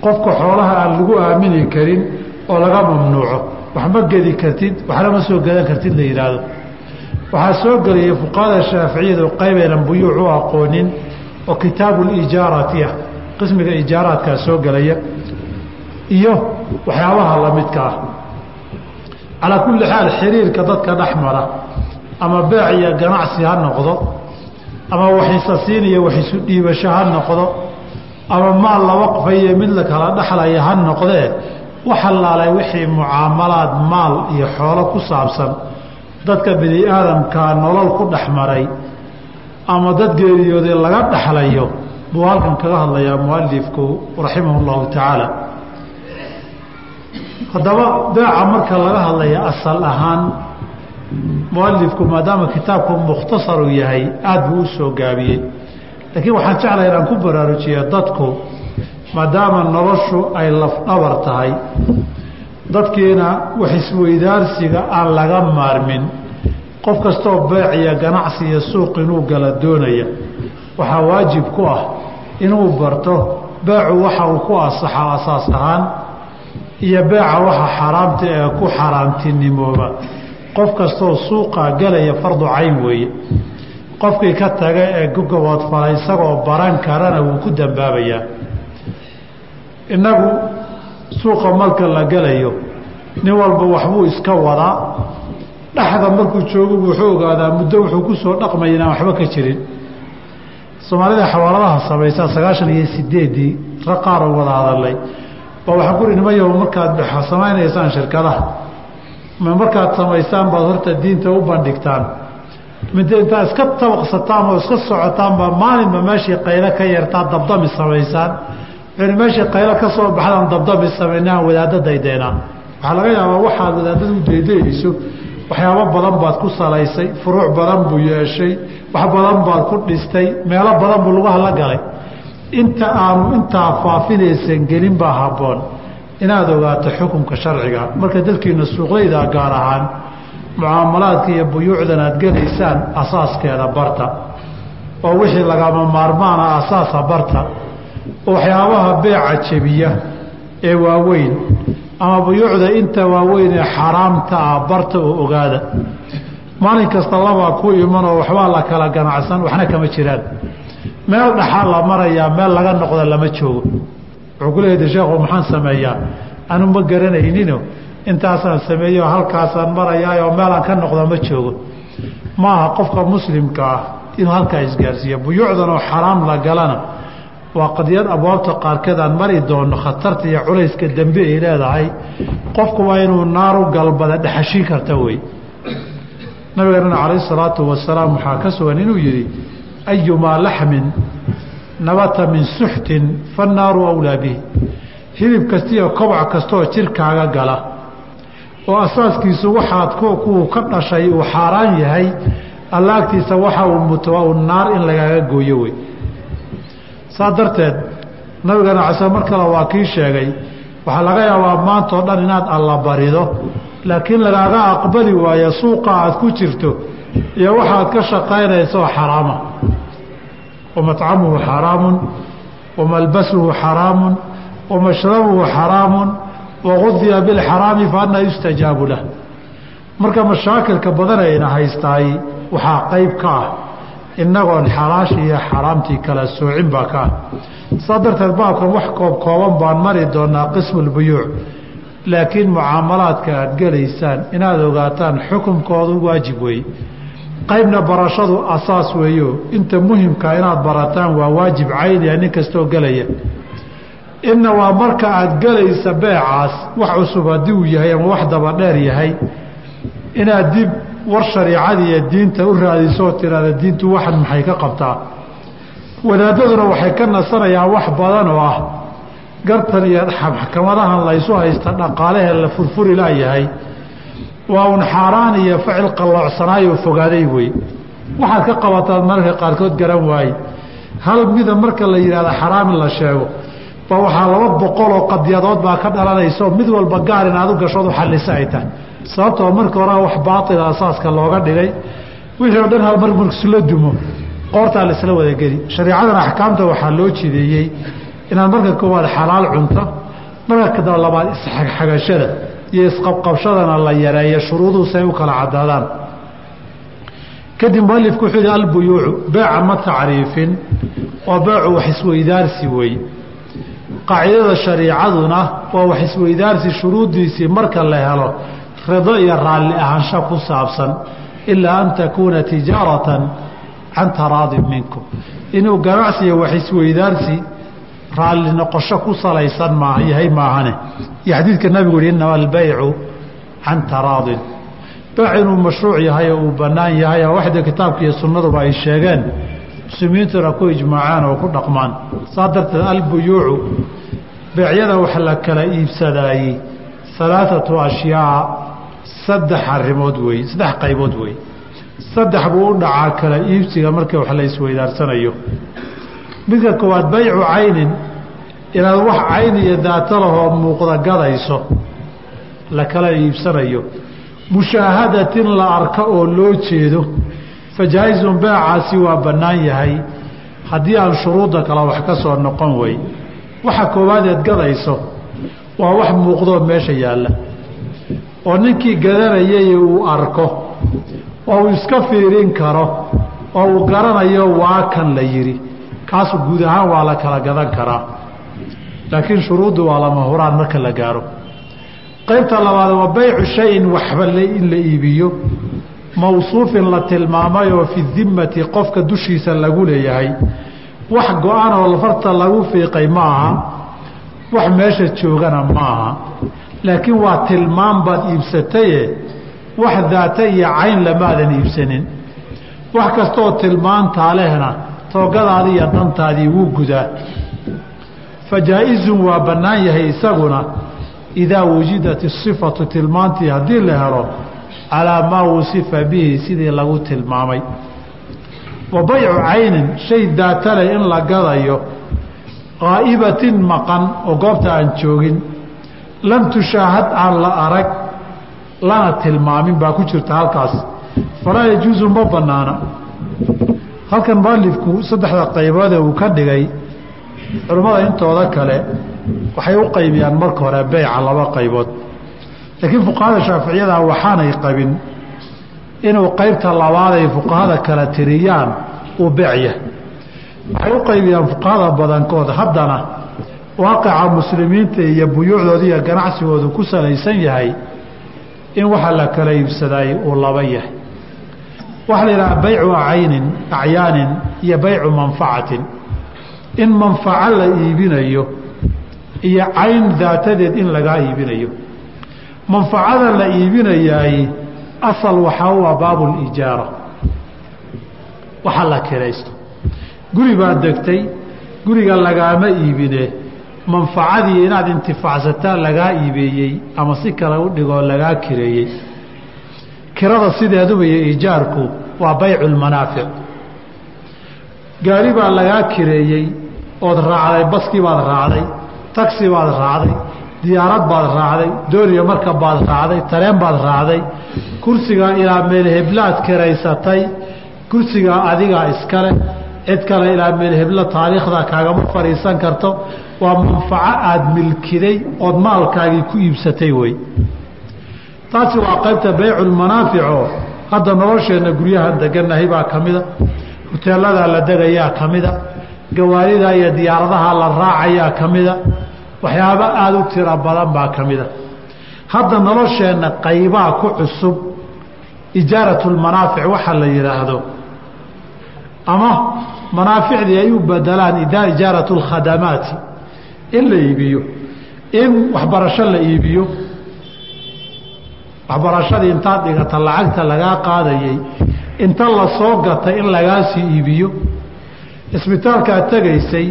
qofka xoolaha aan lagu aamini karin oo laga mamnuuco. Waxma gedi kartid waxna ma soo gadan kartid la yidhaahdo waxaa soo gelaya fuqahada shaaficiyadu qaybeynan buyuuc u aqoonin oo kitaabu lijaarati ah qismiga ijaaraadkaa soo gelaya iyo waxyaabaha lamidka ah. Calaa kulli xaal xiriirka dadka dhex mara ama beec iyo ganacsi ha noqdo ama waxisasiin iyo waxisu dhiibasho ha noqdo ama maal la waqfayo mid la kala dhexlaya ha noqdee wax allaalay wixii mucaamalaad maal iyo xoolo ku saabsan dadka bini aadamkaa nolol ku dhex maray ama dad geeriyooday laga dhexlayo buu halkan kaga hadlayaa mualifku raximahu llahu tacaala haddaba beeca marka laga hadlaya asal ahaan mualifku maadaama kitaabku mukhtasaru yahay aada buu u soo gaabiyey. Laakiin waxaan jeclahay inaan ku baraarujiyo dadku maadaama noloshu ay lafdhabar tahay dadkiina wax isweydaarsiga aan laga maarmin. Qof kastoo beec iyo ganacsi iyo suuq inuu gala doonaya waxaa waajib ku ah inuu barto beecu waxa uu ku asaxa asaas ahaan iyo beeca waxa xaaraamta ee ku xaaraamtinimooba qof kastoo suuqaa galaya fardu cayn weeye. Qofkii ka taga ee gugaboodfala isagoo baran karana wuu ku dambaabayaa innagu suuqa marka la gelayo nin walba waxbuu iska wadaa. Dhexda markuu joogo wuxuu ogaadaa muddo wuxuu ku soo dhaqmaya inaan waxba ka jirin. Soomaalida xawaaladaha samaysaa sagaashan iyo sideeddii rag wada hadalay baa waxaa kuri nimayo markaad samaynaysaan shirkadaha? Ma markaad samaysaan baad horta diinta u bandhigtaan. Mid intaa iska tabaqsataan oo iska socotaanba maalinba meeshii qaylo ka yartaa dabdami samaysaan. N meeshii qaylo ka soo baxdaan dabdami samaynaan wadaadda daydeenaa waxaa laga yaabaa waxaad wadaadada u daydaynayso waxyaabo badan baad ku salaysay furuuc badan buu yeeshay wax badan baad ku dhistay meelo badan buu lugaha la galay inta aanu intaa faafinaysan gelin baa habboon. Inaad ogaato xukunka sharciga. Marka dadkiina suuqlayda gaar ahaan mucaamalaadka iyo buyuucdan aad gelaysaan asaaskeeda barta. Oo wixii lagama maarmaana asaasa barta. Oo waxyaabaha beeca jebiya ee waaweyn ama buyuucda inta waaweyn ee xaaraamta ah barta oo ogaada. Maalin kasta labaa ku imanoo waxbaa la kala ganacsan waxna kama jiraan meel dhaxaa la marayaa meel laga noqda lama joogo. Wuxuu ku leeyahay sheekhu maxaan sameeyaa? Anu ma garanaynino intaasaan sameeyo halkaasaan marayaayoo meelaan ka noqda ma joogo. Maaha qofka muslimka ah inuu halkaa isgaarsiiya buyuucdan oo xaraam la galana waa qadiyad abwaabta qaarkeed aan mari doono khatarta iyo culayska dembe ay leedahay. Qofku waa inuu naaru galbada dhexashin karta wey. Nabigeenana calayhi salaatu wasalaam waxaa ka sugan inuu yidhi ayumaa laxmin nabata min suxtin fannaaru awlaa bihi hilib kastiiyo kobac kastaoo jirkaaga gala oo asaaskiisu waxaad kuwu ka dhashay uu xaaraan yahay allaagtiisa waxa uu muto u naar in lagaaga gooyo wey saa darteed nabigana case mar kale waa kii sheegay waxaa laga yaabaa maantao dhan inaad alla barido laakiin lagaaga aqbali waayo suuqa aad ku jirto iyo waxaad ka shaqaynayso xaraama. Wa matcamuhu xaraamun wa malbasuhu xaraamun wa mashrabuhu xaraamun wa gudiya bilxaraami fa anaa yustajaabu lah. Marka mashaakilka badanayna haystaay waxaa qayb ka ah innagoon xalaashii iyo xaraamtii kala soocin baa ka ah. Saa darteed baabkan wax koob kooban baan mari doonaa qismu lbuyuuc laakiin mucaamalaadka aad gelaysaan inaad ogaataan xukunkoodu waajib weeye qaybna barashadu asaas weeyo. Inta muhimka inaad barataan waa waajib cayniya nin kastoo gelaya inna waa marka aad gelaysa beecaas wax cusub haddii uu yahay ama wax dabadheer yahay. Inaad dib war shariicadii iyo diinta u raadisooo tiraada diintu waxan maxay ka qabtaa? Wadaadaduna waxay ka nasanayaan wax badan oo ah gartan iyo maxkamadahan laysu haysta dhaqaalehee la furfuri laayahay waa un xaaraan iyo ficil qalloocsanaayo fogaaday wey. Waxaad ka qabataad mararka qaarkood garan waaye hal mida marka la yidhahdo xaraam in la sheego ba waxaa laba boqoloo qadyadood baa ka dhalanayso mid walba gaar in aad u gashood u xallisa ay tahay. Sababtoo marka horaa wax baatila asaaska looga dhigay wixii o dhan hal mar marksula dumo qoortaa laisla wadageli shareecadan axkaamta waxaa loo jideeyey inaad marka koowaad xalaal cunto marka labaad isxagxagashada iyo isqabqabshadana la yareeyo shuruuduhu say u kala caddaadaan. Kadib mualifku wuxuu yihi albuyuucu beeca ma tacriifin oo beecu wax isweydaarsi wey qaacidada shariicaduna waa wax isweydaarsi shuruuddiisii marka la helo rido iyo raalli ahaansho ku saabsan ilaa an takuuna tijaaratan can taraadin minkum. Inuu ganacsiya wax isweydaarsi raalli noqosho ku salaysan ma yahay maahane. Iyo xadiidka nabigu yihi innama albaycu can taraadin. Beec inuu mashruuc yahay oo uu bannaan yahay waxda kitaabka iyo sunnaduba ay sheegeen muslimiintuna ku ijmaacaan oo ku dhaqmaan. Saa darteed albuyuucu beecyada wax la kala iibsadaayey alaaatu ashyaa saddex arrimood wey saddex qaybood wey. Saddex buu u dhacaa kala iibsiga markii wax la isweydaarsanayo midka koowaad baycu caynin inaad wax cayn iyo daata lahoo muuqda gadayso la kala iibsanayo. Mushaahadatin la arka oo loo jeedo fa jaa-izun beecaasi waa bannaan yahay. Haddii aan shuruudda kale wax ka soo noqon wey waxa koowaad gadayso waa wax muuqdoo meesha yaalla. Oo ninkii gadanayay uu arko oo uu iska fiirin karo oo uu garanayo waa kan la yidhi kaasu guud ahaan waa la kala gadan karaa. Laakiin shuruuddu waa lama huraan marka la gaaro. Qaybta labaad waa baycu shayin waxba in la iibiyo. Mawsuufin la tilmaamay oo fi dimmati qofka dushiisa lagu leeyahay. Wax go-an oo farta lagu fiiqay ma aha. Wax meesha joogana ma aha. Laakiin waa tilmaam baad iibsataye wax daata iyo cayn lamaadan iibsanin. Wax kastaoo tilmaantaa lehna toogadaadii iyo dantaadii wuu gudaa. Fa jaa-izun waa bannaan yahay isaguna idaa wujidat isifatu tilmaantii haddii la helo calaa maa wusifa bihi sidii lagu tilmaamay. Wa baycu caynin shay daatale in la gadayo qaa'ibatin maqan oo goobta aan joogin. Lam tushaahad aan la arag lana tilmaamin baa ku jirta halkaas. Falaa yajuusu ma bannaana halkan mualifku saddexda qayboodee uu ka dhigay culimmada intooda kale waxay u qaybiyaan marka hore beyca laba qaybood. Laakiin fuqahada shaaficiyada waxaanay qabin inuu qaybta labaad ay fuqahada kala tiriyaan uu beecya waxay u qaybiyaan fuqahada badankood haddana waaqica muslimiinta iyo buyuucdooda iyo ganacsigoodu ku salaysan yahay in waxa la kala iibsadaay uu laba yahay waxaa la yidhaha baycu caynin acyaanin iyo baycu manfacatin. In manfaco la iibinayo iyo cayn daatadeed in lagaa iibinayo. Manfacada la iibinayaay asal waxaa u ah baabulijaara waxa la kiraysto. Guri baad degtay guriga lagaama iibine manfacadii inaad intifaacsataan lagaa iibeeyey ama si kale u dhigoo lagaa kireeyey kirada sideeduba iyo ijaarku waa baycu lmanaafic gaari baa lagaa kireeyey ood raacday baskii baad raacday tagsi baad raacday diyaarad baad raacday dooriya markab baad raacday tareen baad raacday kursigaa ilaa meelheblaad kiraysatay kursigaa adigaa iskale cid kale ilaa meelheblo taariikhda kaagama fadhiisan karto waa manfaco aada milkiday ood maalkaagii ku iibsatay wey taasi waa qaybta bayculmanaafico hadda nolosheenna guryahan degannahay baa ka mida. Huteeladaa la degayaa ka mida. Gawaarida iyo diyaaradaha la raacayaa ka mida. Waxyaabo aada u tiro badan baa ka mida. Hadda nolosheenna qaybaa ku cusub ijaaratulmanaafic waxa la yidhaahdo ama manaaficdii ay u bedelaan ijaaratu lkhadamaati in la iibiyo in waxbarasho la iibiyo waxbarashadii intaad dhigata lacagta lagaa qaadayay inta la soo gatay in lagaasii iibiyo. Isbitaalkaad tegaysay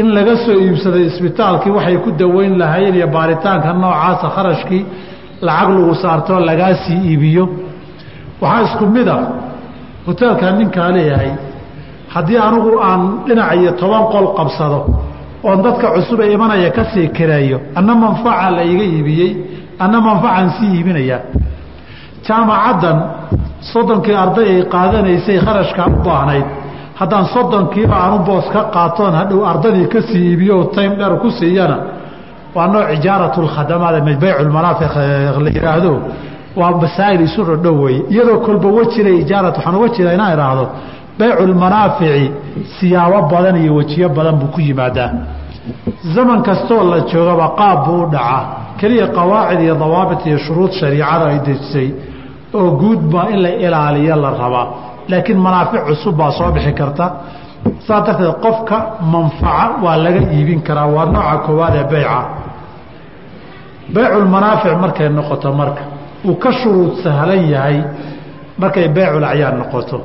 in laga soo iibsaday isbitaalkii waxay ku daweyn lahaayeen iyo baaritaanka noocaasa kharashkii lacag lagu saartoo lagaasii iibiyo. Waxaa isku mid ah hoteelkan ninkaa leeyahay haddii anigu aan dhinac iyo toban qol qabsado oon dadka cusub ee imanaya ka sii kireeyo anna manfaca la iga iibiyey anna manfacan sii iibinayaa jaamacaddan soddonkii arday ay qaadanaysay kharashkaa u baahnayd haddaan soddonkiiba aanu boos ka qaatoon hadhow ardadii ka sii iibiyo time dher ku siiyana waa nooc ijaaratu lkhadamaad bayculmanaafiq la yidhaahdo waa masaa'il isu dhodhow weeye iyadoo kolba wejira ijaarat waxaan uga jira inaan idhaahdo bayculmanaafici siyaabo badan iyo wejiyo badan buu ku yimaadaa zaman kastoo la joogaba qaab buu dhacaa keliya qawaacid iyo dawaabit iyo shuruud shariicada ay dejisay oo guudba in la ilaaliyo la rabaa. Laakiin manaafic cusub baa soo bixi karta. Saas darteed qofka manfaco waa laga iibin karaa. Waa nooca koowaad ee beyca beyculmanaafic markay noqoto marka uu ka shuruud sahlan yahay markay beycul acyaan noqoto.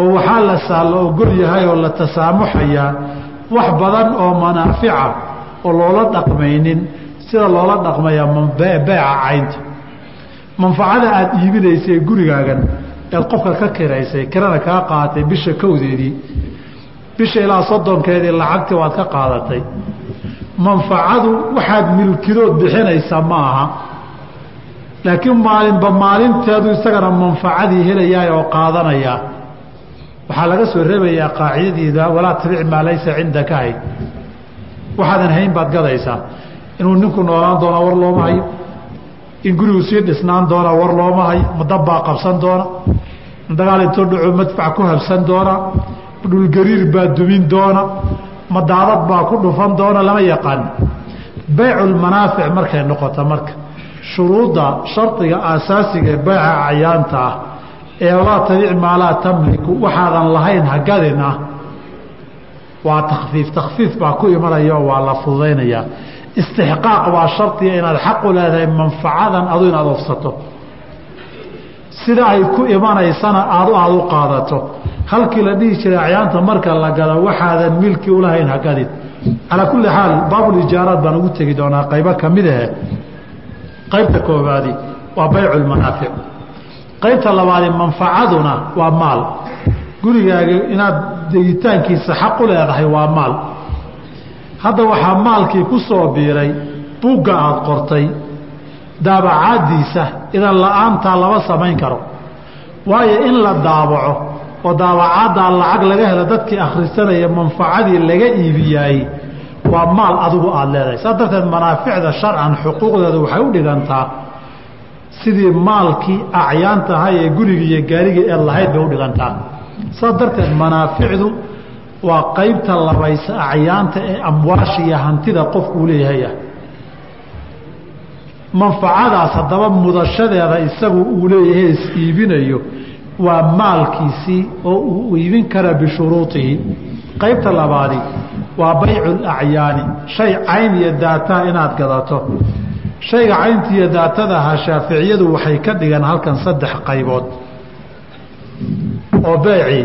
Oo waxaa la saalla ogol yahay oo la tasaamuxayaa wax badan oo manaafica oo loola dhaqmaynin sida loola dhaqmaya beeca caynta. Manfacada aada iibinaysay gurigaagan eed qofka ka kiraysay kirana kaa qaadatay bisha kowdeedii bisha ilaa soddonkeedii lacagtii waad ka qaadatay. Manfacadu waxaad milkidood bixinaysaa ma aha. Laakiin maalinba maalinteedu isagana manfacadii helayaa oo qaadanayaa. Waxaa laga soo reebayaa qaacidadiida walaa tabic maa laysa cindaka waxaadan hayn baad gadaysaa inuu ninku noolaan doona war looma hayo. In gurigu sii dhisnaan doona war looma hayo. Madabbaa qabsan doona. Dagaal intuu dhaco madfac ku habsan doona. Dhulgariir baa dumin doona. Madaadad baa ku dhufan doona lama yaqaan. Bayculmanaafic markay noqoto marka. Shuruudda shardiga aasaasiga ee bayca cayaanta ah ee walaa tabic maa laa tamliku waxaadan lahayn hagadin ah. Waa takfiif takfiif baa ku imanaya oo waa la fududaynayaa istixqaaq waa shardiga inaad xaqu leedahay manfacadan adu inaad ofsato sida ay ku imanaysana aadu aada u qaadato. Halkii la dhihi jiray acyaanta marka la galo waxaadan milki ulahayn hagadin calaa kulli xaal baabulijaaraad baan ugu tegi doonaa qaybo ka mid ahe qaybta koobaadi waa baycu lmanaafic qaybta labaadi manfacaduna waa maal. Gurigaaga inaad degitaankiisa xaq u leedahay waa maal hadda waxaa maalkii ku soo biiray buugga aada qortay daabacaadiisa idan la'aantaa lama samayn karo. Waayo in la daabaco oo daabacaaddaa lacag laga helo dadkii akhrisanaya manfacadii laga iibiyaayey waa maal adigu aada leedahay. Saas darteed manaaficda sharcan xuquuqdeeda waxay u dhigantaa sidii maalkii acyaantahay ee gurigii iyo gaarigii eed lahayd bay u dhigantaa. Saas darteed manaaficdu waa qaybta labaysa acyaanta ee amwaasha iyo hantida qofkuu leeyahay ah manfacadaas haddaba mudashadeeda isagu uu leeyahay is iibinayo waa maalkiisii oo uu iibin kara bishuruuihi qaybta labaadi waa baycu lacyaani shay cayn iyo daataa inaad gadato. Shayga caynta iyo daatada ahaa shaaficiyadu waxay ka dhigan halkan saddex qaybood. Oo beecii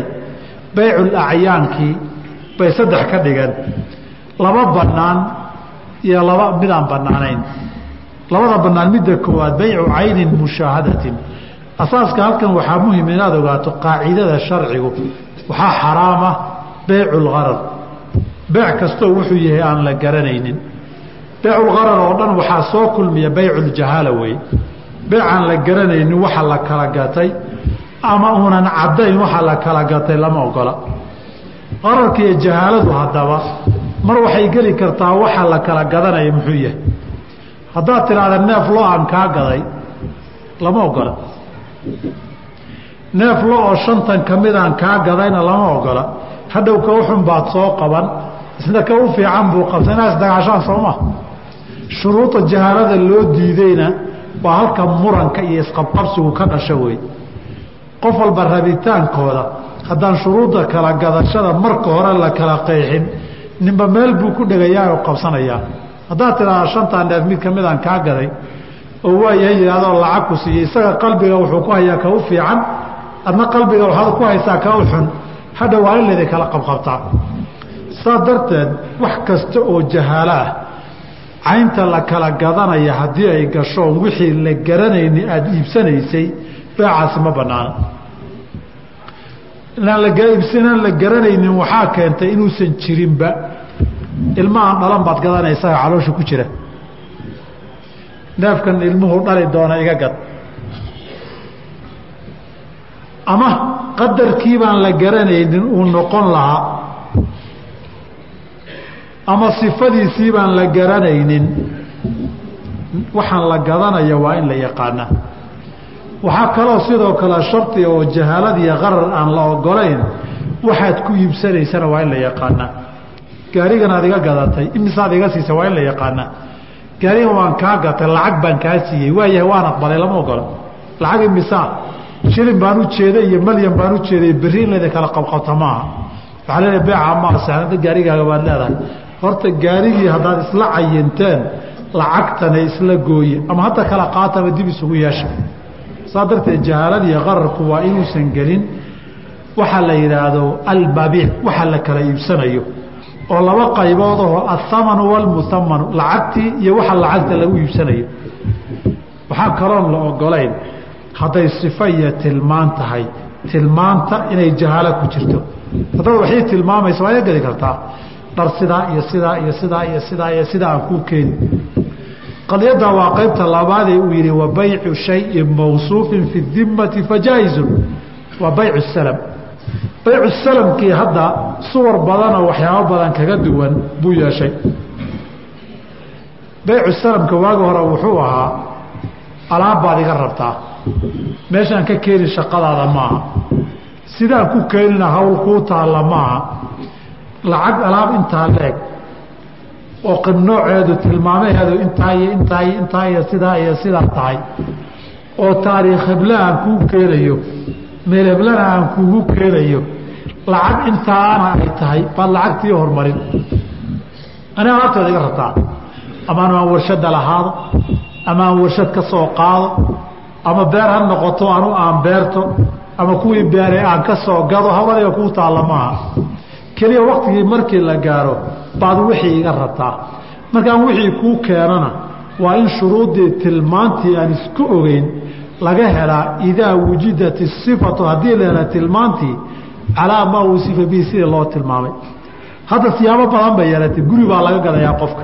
baycul acyaankii bay saddex ka dhigeen laba bannaan iyo laba midaan bannaanayn. Labada bannaan midda koowaad baycu caynin mushaahadatin. Asaaska halkan waxaa muhiim inaad ogaato qaacidada sharcigu. Waxaa xaraama beycu lgarar beec kastoo wuxuu yahay aan la garanaynin. Beyculgarar oo dhan waxaa soo kulmiya beyculjahaala wey. Beecaan la garanaynin waxa la kala gatay ama uunan caddayn waxa la kala gatay lama ogola qararka iyo jahaaladu haddaba mar waxay geli kartaa waxa la kala gadanaya muxuu yahay. Haddaad tidhaahda neef lo aan kaa gaday lama ogola. Neef lo oo shantan ka midaan kaa gadayna lama ogola. Hadhow ka uxun baad soo qaban isna ka u fiican buu qabta inaa isdagaashaan sooma shuruuda jahaalada loo diidayna waa halka muranka iyo isqabqabsigu ka dhasha wey qof walba rabitaankooda haddaan shuruudda kala gadashada marka hore la kala qeexin ninba meel buu ku dhegayaa oo qabsanayaa haddaad tidhaahda shantaa neef mid ka midaan kaa gaday oo waayahay yidhahdoo lacag ku siiyey isaga qalbiga wuxuu ku hayaa ka u fiican adna qalbiga waxaad ku haysaa ka u xun hadha waa in laydin kala qabqabtaa saas darteed wax kasta oo jahaalo ah caynta la kala gadanaya haddii ay gashoon wixii la garanayni aada iibsanaysay beecaasi ma banaana inaan la garanaynin waxaa keentay inuusan jirinba. Ilmahaan dhalan baad gadanaysaga caloosha ku jira. Neefkan ilmuhu dhali doona iga gad. Ama qadarkii baan la garanaynin uu noqon lahaa. Ama sifadiisii baan la garanaynin. Waxaan la gadanaya waa in la yaqaanaa waxaa kaloo sidoo kale shardiga oo jahaaladiiyo qarar aan la ogolayn waxaad ku iibsanaysana waa in la yaqaanaa. Gaarigan aad iga gadatay imisaad iga siisa waa in la yaqaanaa. Gaarigan waan kaa gatay lacag baan kaa siiyey waayahay waan aqbalay lama ogola. Lacag imisaa shilin baan u jeeday iyo malyan baan u jeeday berri in kala qabqabta maaha. Waxaa leedahay beeca maa saxnada gaarigaaga baad leedahay. Horta gaarigii haddaad isla cayinteen lacagtana isla gooye ama hadda kala qaataba dib isugu yeesha saa darteed jahaaladiiyo qararku waa inuusan gelin. Waxaa la yidhaahdo albabiic waxa la kala iibsanayo oo laba qaybood oo athamanu walmuhamanu lacagtii iyo waxa lacagta lagu iibsanayo. Waxaa kaloon la ogolayn hadday sifo iyo tilmaan tahay tilmaanta inay jahaalo ku jirto. Haddaba waxay tilmaamaysa waa iga geli kartaa. Dhar sidaa iyo sidaa iyo sidaa iyo sidaa iyo sidaa aan kuu keeni qadiyadda waa qaybta labaadee uu yidhi wa baycu shayin mawsuufin fi dimmati fajaa-izun. Waa baycu salam. Baycu salamkii hadda suwar badanoo waxyaabo badan kaga duwan buu yeeshay. Baycu salamka waagi hore wuxuu ahaa alaab baad iga rabtaa. Meeshaan ka keeni shaqadaada maaha. Sidaan ku keenina hawl kuu taalla maaha. Lacag alaab intaa leeg oo qibnooceedu tilmaamaheedu intaa iyo intaa sidaa iyo sidaa tahay. oo taariikh hebla aan kuu keenayo meel heblana aan kuugu keenayo lacag intaana ay tahay baad lacagtii hormarin. Ani alaabteeda iga rabtaa amaan aan warshada lahaado ama aan warshad ka soo qaado ama beer ha noqoto anu aan beerto ama kuwii beeray aan ka soo gado hawadiga kuu taalla maaha. Keliya waktigii markii la gaaro baad wixii iga rabtaa. Markaan wixii kuu keenana waa in shuruuddii tilmaantii aan isku ogeyn laga helaa idaa wujidat isifatu haddii la hela tilmaantii calaa maa wusifa bihi sidii loo tilmaamay. Hadda siyaabo badan bay yeelatay guri baa laga gadayaa qofka.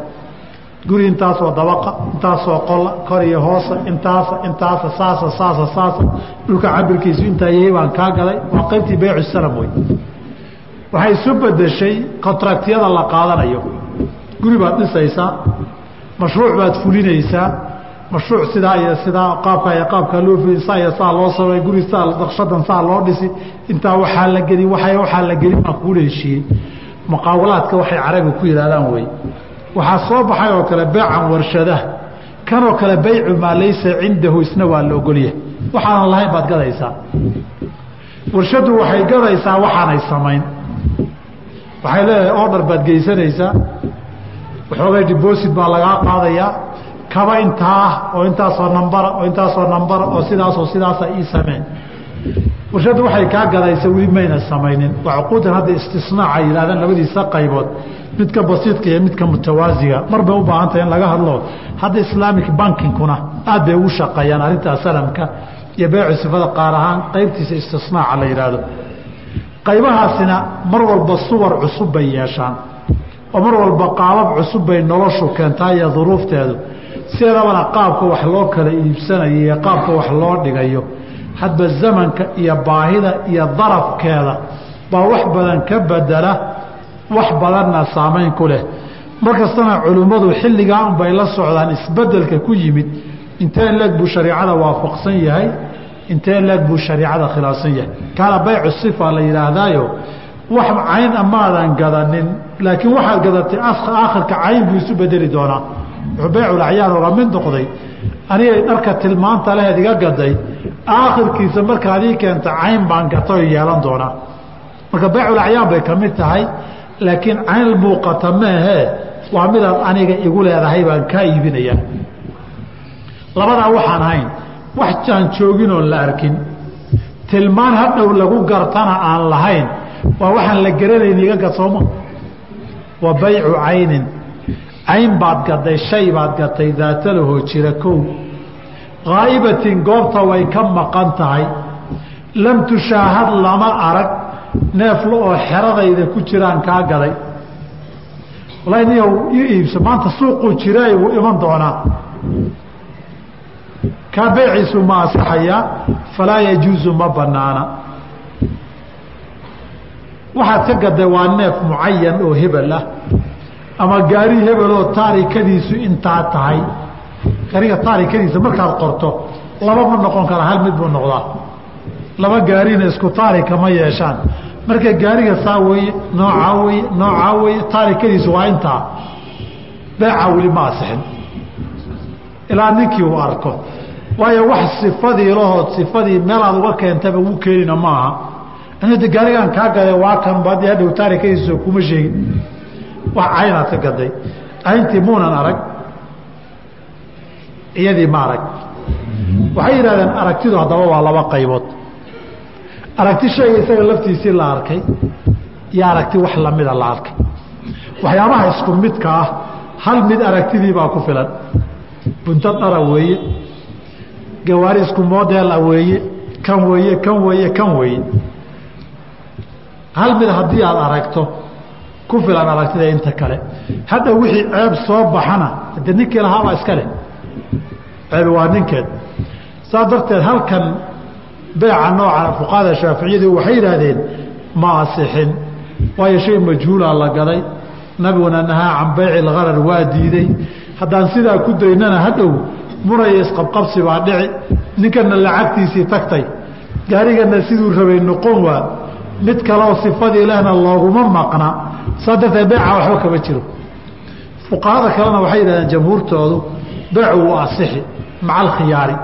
Guri intaasoo dabaqa intaasoo qola kor iyo hoosa intaasa intaasa saasa saasa saasa. Dhulka cabirkiisu intaa yahay baan kaa gaday waa qaybtii baycu salam wey waxay isu bedeshay kontraktiyada la qaadanayo. Guri baad dhisaysaa mashruuc baad fulinaysaa mashruuc sidaa iyo sidaa qaabkaa iyo qaabkaa loo fuli saa iyo saa loo samey guri saa naqshadan saa loo dhisi intaa waxaa la gelin waa waxaa la gelin baan kuula heshiiyey. Muqaawalaadka waxay carabi ku yidhahdaan wey waxaa soo baxay oo kale beecan warshadaha. Kanoo kale baycu maa laysa cindahu isna waa la ogolyahay. Waxaanan lahayn baad gadaysaa. Warshaddu waxay gadaysaa waxaanay samayn waxay leedahay order baad geysanaysaa. Waxoogay deposit baa lagaa qaadayaa. Kaba intaa ah oo intaasoo nambara oo intaasoo nambara oo sidaasoo sidaasa ii sameen. Warshaddu waxay kaa gadaysa weli mayna samaynin. Waa hadda istisnaaca yidhahdaan labadiisa qaybood. Midka basiidka iyo midka mutawaasiga. Mar bay u baahantahay in laga hadlo. Hadda islaamic bankingkuna aad bay ugu shaqeeyaan arrintaa salamka iyo beecu sifada qaar ahaan. Qaybtiisa istisnaaca la yidhaahdo qaybahaasina mar walba suwar cusub bay yeeshaan oo mar walba qaabab cusub bay noloshu keentaa iyo duruufteedu. Sideedabana qaabka wax loo kala iibsanayo iyo qaabka wax loo dhigayo hadba zamanka iyo baahida iyo darafkeeda baa wax badan ka bedela wax badanna saamayn ku leh. Markastana culimmadu xilligaa unbay la socdaan isbeddelka ku yimid. Intee leeg buu shariicada waafaqsan yahay intee leeg buu shariicada khilaafsan yahay. Kaana baycu sifa la yidhaahdaayo wax cayn amaadan gadanin laakiin waxaad gadatay aakhirka cayn buu isu bedeli doonaa. Wuxuu bayculacyaar oga mid noqday anigay dharka tilmaanta leheed iga gaday aakhirkiisa markaad ii keenta cayn baan gataoo yeelan doonaa. Marka bayculacyaan bay ka mid tahay laakiin cayn muuqata maahee waa midaad aniga igu leedahay baan kaa iibinayaa. Labadaa waxaan hayn wax jaan joogin oon la arkin. Tilmaan hadhow lagu gartana aan lahayn. Waa waxaan la garanayn iga gad sooma waa baycu caynin. Cayn baad gaday shay baad gatay daatalahoo jira kow. Haa'ibatin goobta way ka maqan tahay. Lam tushaahad lama arag. Neefla oo xeradayda ku jiraan kaa gaday. Walahi niyow ii iibso. Maanta suuquu jiraay wuu iman doonaa kaa beeciisu ma asaxayaa falaa yajuusu ma banaana. Waxaad ka gaday waa neef mucayan oo hebel ah ama gaari hebeloo taarikadiisu intaa tahay. Gaariga taarikadiisa markaad qorto laba ma noqon kara hal mid buu noqdaa. Laba gaarina isku taarika ma yeeshaan. Marka gaariga saa weye noocaa weye noocaa weye taarikadiisu waa intaa. Beecaa weli ma asixin ilaa ninkii uu arko. Waayo wax sifadii lahood sifadii meelaad uga keentaba ugu keenina maaha. Inde gaarigaan kaa gaday waa kan bad hadhow taarikadiisu kuma sheegin. Wax caynaad ka gaday. Cayntii muunan arag. Iyadii ma arag. Waxay yidhahdeen aragtidu haddaba waa laba qaybood. Aragti shayga isaga laftiisii la arkay iyo aragti wax lamida la arkay. Waxyaabaha isku midka ah hal mid aragtidii baa ku filan bunto dhara weeye gawaari isku moodela weeye kan weeye kan weeye kan weeye hal mid haddii aad aragto ku filan aragtida inta kale. Hadha wixii ceeb soo baxana de ninkii lahaabaa iska leh. Ceebi waa ninkeed. Saas darteed halkan beeca nooca fuqahada shaaficiyadu waxay yidhaahdeen ma asixin. Waayo shay majhuulaa la gaday nabiguna nahaa can bayci lgarar waa diiday haddaan sidaa ku daynana hadhow muraya isqabqabsi baa dhici. Ninkana lacagtiisii tagtay. Gaarigana siduu rabay noqon waa mid kaleoo sifadii lehna looguma maqna. Saa darteed beeca waxba kama jiro. Fuqahada kalena waxay yidhahdeen jamhuurtoodu beecu wuu asixi maca alkhiyaari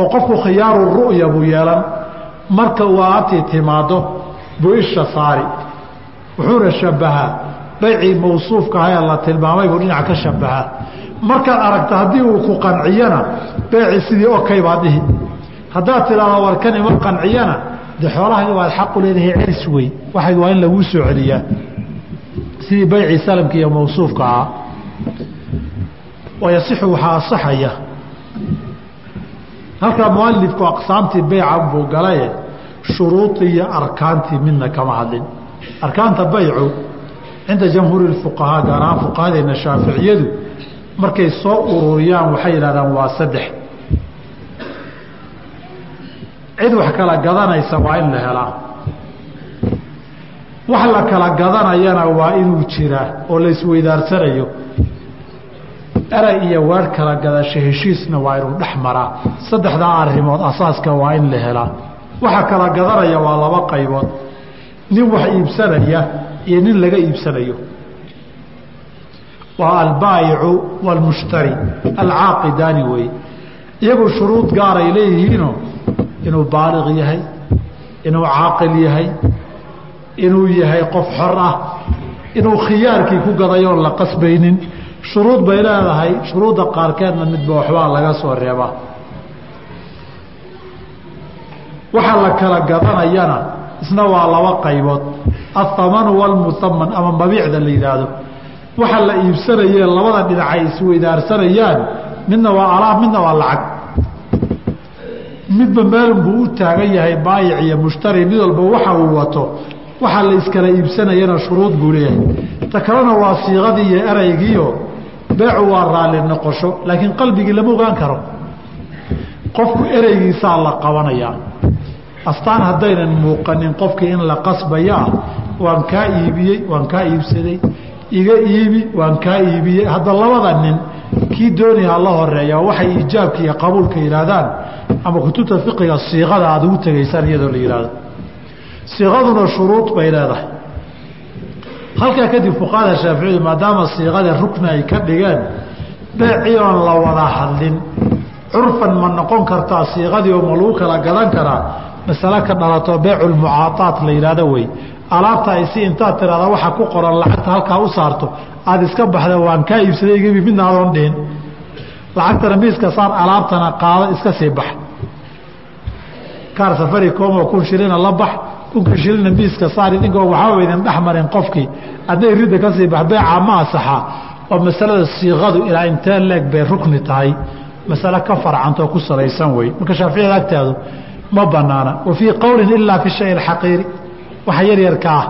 oo qofku khiyaaru ru'ya buu yeelan. Marka uu aabtii timaado buu isha saari. Wuxuuna shabahaa baycii mawsuufka aha ee la tilmaamay buu dhinac ka shabahaa markaad aragto haddii uu ku qanciyana beecii sidii okay baad dhihi. Haddaad tidhaahdo war kan ima qanciyana de xoolaha waad xaqu leedahay celis wey waxayd waa in laguu soo celiyaa. Sidii baycii salamka iyo mawsuufka ahaa. Wayasixu waxaa asaxaya halkaa mualifku aqsaamtii beyca buu galaye shuruudii iyo arkaantii midna kama hadlin. Arkaanta baycu cinda jamhuuri fuqahaa gaar ahaan fuqahadeena shaaficiyadu markay soo ururiyaan waxay yidhahdaan waa saddex cid wax kala gadanaysa waa in la helaa wax la kala gadanayana waa inuu jiraa oo la isweydaarsanayo eray iyo weer kala gadasho heshiisna waa inuu dhex maraa saddexdaa arrimood asaaska waa in la helaa waxa kala gadanaya waa laba qaybood nin wax iibsanaya iyo nin laga iibsanayo. Waa albaayicu waalmushtari alcaaqidaani wey. Iyagu shuruud gaaray leeyihiino inuu baaliq yahay inuu caaqil yahay inuu yahay qof xor ah inuu khiyaarkii ku gadayoon la qasbaynin. Shuruud bay leedahay shuruudda qaarkeedna midba waxbaa laga soo reebaa waxaa la kala gadanayana isna waa laba qaybood. Athamanu walmuhaman ama mabiicda la yidhaahdo. Waxa la iibsanayee labada dhinac ay isweydaarsanayaan midna waa alaab midna waa lacag. Midba meelunbuu u taagan yahay baayic iyo mushtari mid walba waxa uu wato. Waxaa la iskala iibsanayana shuruud buu leeyahay. Ta kalena waa siiqadii iyo ereygiio beecu waa raalli noqosho laakiin qalbigii lama ogaan karo. Qofku ereygiisaa la qabanayaa astaan haddaynan muuqanin qofkii in la qasbaya ah waan kaa iibiyey waan kaa iibsaday. Iga iibi waan kaa iibiyey. Hadda labada nin kii dooniha la horreeya waxay iijaabka iyo qabuulka yidhaahdaan ama kutubta fiqiga siiqada aada ugu tegaysaan iyadoo la yidhaahdo. Siiqaduna shuruud bay leedahay. Halkaa kadib fuqahada shaaficiyadu maadaama siiqada rukni ay ka dhigeen beecii oon la wada hadlin. Curfan ma noqon kartaa siiqadii oo ma lagu kala gadan karaa masale ka dhalato beeculmucaaaat la yidhahdo wey. Alaabta ay si intaad tiraada waxa ku qoran lacagta halkaa u saarto aada iska baxda waan kaa iibsaday igibi midna adoon dhihin lacagtana miiska saar alaabtana qaado iska sii bax. Kaar safari koomoo kun shilina la bax kunka shilina miiska saar idinkoo waxaaba idin dhex marin qofkii adday ridda ka sii bax beecaa ma asaxaa. Oo masalada siiqadu ilaa intee leeg bay rukni tahay. Masale ka farcantoo ku salaysan wey. Marka shaaficiyada agtaadu ma banaana. Wa fii qowlin ilaa fi shay alxaqiiri waxa yaryarka ah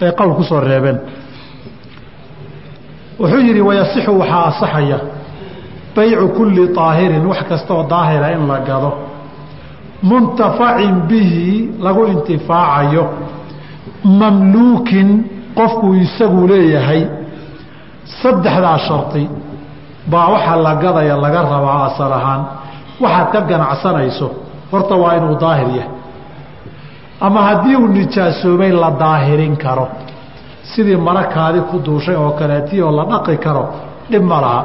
bay qowl ku soo reebeen. Wuxuu yidhi wayasixu waxaa asaxaya. Baycu kulli aahirin wax kastaoo daahira in la gado. Muntafacin bihi lagu intifaacayo. Mamluukin qofkuu isagu leeyahay. Saddexdaa shardi baa waxaa la gadaya laga rabaa asal ahaan. Waxaad ka ganacsanayso horta waa inuu daahir yahay. Ama haddii uu nijaasoobay la daahirin karo sidii marakaadi ku duushay oo kaleetii oo la dhaqi karo dhib ma laha.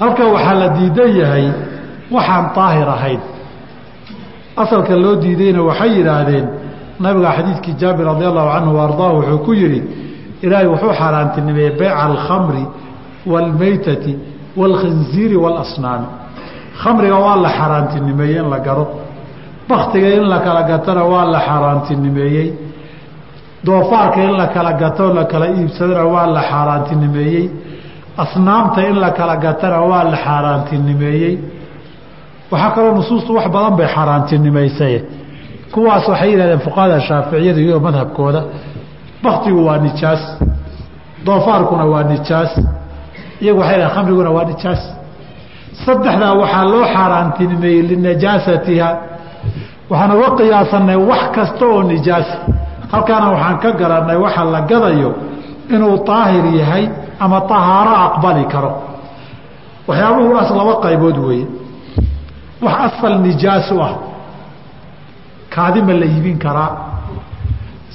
Halka waxaa la diidan yahay waxaan daahir ahayn. Asalka loo diidayna waxay yidhaahdeen nabiga xadiidkii jaabir radi allahu canhu ardaa wuxuu ku yidhi ilaahay wuxuu xaaraantinimeeyey beyca alkhamri waalmeytati waalkhinziiri waalasnaami. Khamriga waa la xaaraantinimeeyey in la gado baktiga in la kala gatona waa la xaaraantinimeeyey. Doofaarka in la kala gato la kala iibsadona waa la xaaraantinimeeyey. Asnaamta in la kala gatana waa la xaaraantinimeeyey. Waxaa kaloo nusuustu wax badan bay xaaraantinimaysay kuwaas waxay yidhahdeen fuqahada shaaficiyada iyo madhabkooda baktigu waa nijaas doofaarkuna waa nijaas iyagu waxay dhahen khamriguna waa nijaas. Saddexdaa waxaa loo xaaraantinimeeyey linajaasatiha waxaan uga qiyaasanay wax kasta oo nijaasa halkaana waxaan ka garannay waxa la gadayo inuu daahir yahay ama tahaaro aqbali karo. Waxyaabuhu as laba qaybood weeye. Wax asal nijaasu ah. Kaadi ma la iibin karaa.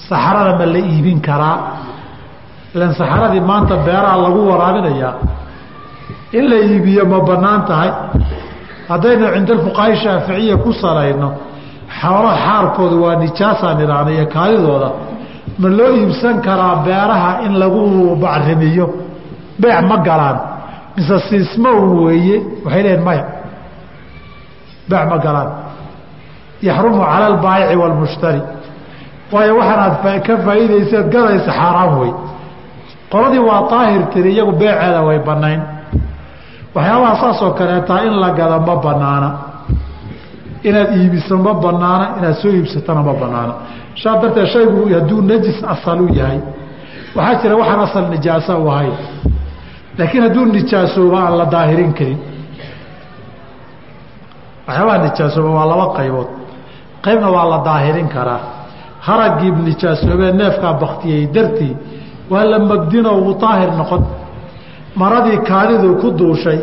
Saxarada ma la iibin karaa. Ilan saxaradii maanta beeraha lagu waraabinayaa in la iibiyo ma bannaan tahay. Haddaynu cinda shaaficiya ku salayno xoolaha xaarkooda waa nijaasaan idhaahna iyo kaadidooda ma loo iibsan karaa beeraha in lagu bacrimiyo beec ma galaan. Mise siismo weeye? Waxay leeyiin maya. Beec ma galaan. Yaxrumu cala albaayici waalmushtari waayo waxaanaad ka faa'iidayseed gadaysa xaaraan wey qoladii waa daahir tiri iyagu beeceeda way bannayn. Waxyaabaha saasoo kaleetaa in la gada ma banaana inaad iibiso ma banaana inaad soo iibsatona ma banaana. Saa darteed shaygu hadduu najis asalu yahay waxaa jira waxaan asal nijaasa u ahayn laakiin hadduu nijaasooba aan la daahirin karin. Waxyaabaha nijaasooba waa laba qaybood. Qaybna waa la daahirin karaa. Haraggii nijaasoobee neefkaa baktiyey dartii waa la magdinoo wuu daahir noqon. Maradii kaadidu ku duushay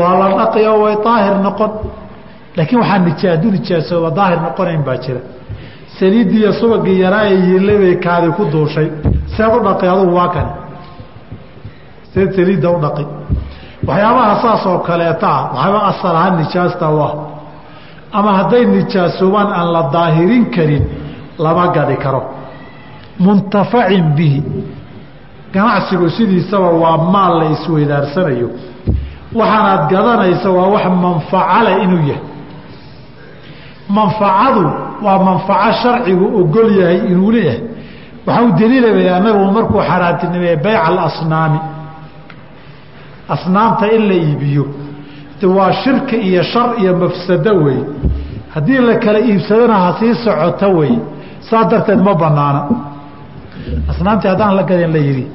waa la dhaqiyo way daahir noqon laakiin waxaa hadduu nijaasooba daahir noqonayn baa jira. Saliiddii iyo subagii yaraa ee yiilay bay kaadi ku duushay. Seed u dhaqi adugu waa kani seed saliidda u dhaqi. Waxyaabaha saas oo kaleeta ah asal ahaan nijaasta u ama hadday nijaasoobaan aan la daahirin karin lama gadi karo. Muntafacin bihi. Ganacsigu sidiisaba waa maal la isweydaarsanayo waxaanaad gadanaysa waa wax manfacale inuu yahay manfacadu waa manfaco sharcigu ogol yahay inuu leeyahay. Waxaa u daliilaya anagu markuu xaaraantinimeeye bayca alasnaami. Asnaamta in la iibiyo. Waa shirki iyo shar iyo mafsado wey. Haddii la kala iibsadona ha sii wey. Saa darteed ma banaana asnaamtii haddaan la gadin la yidhi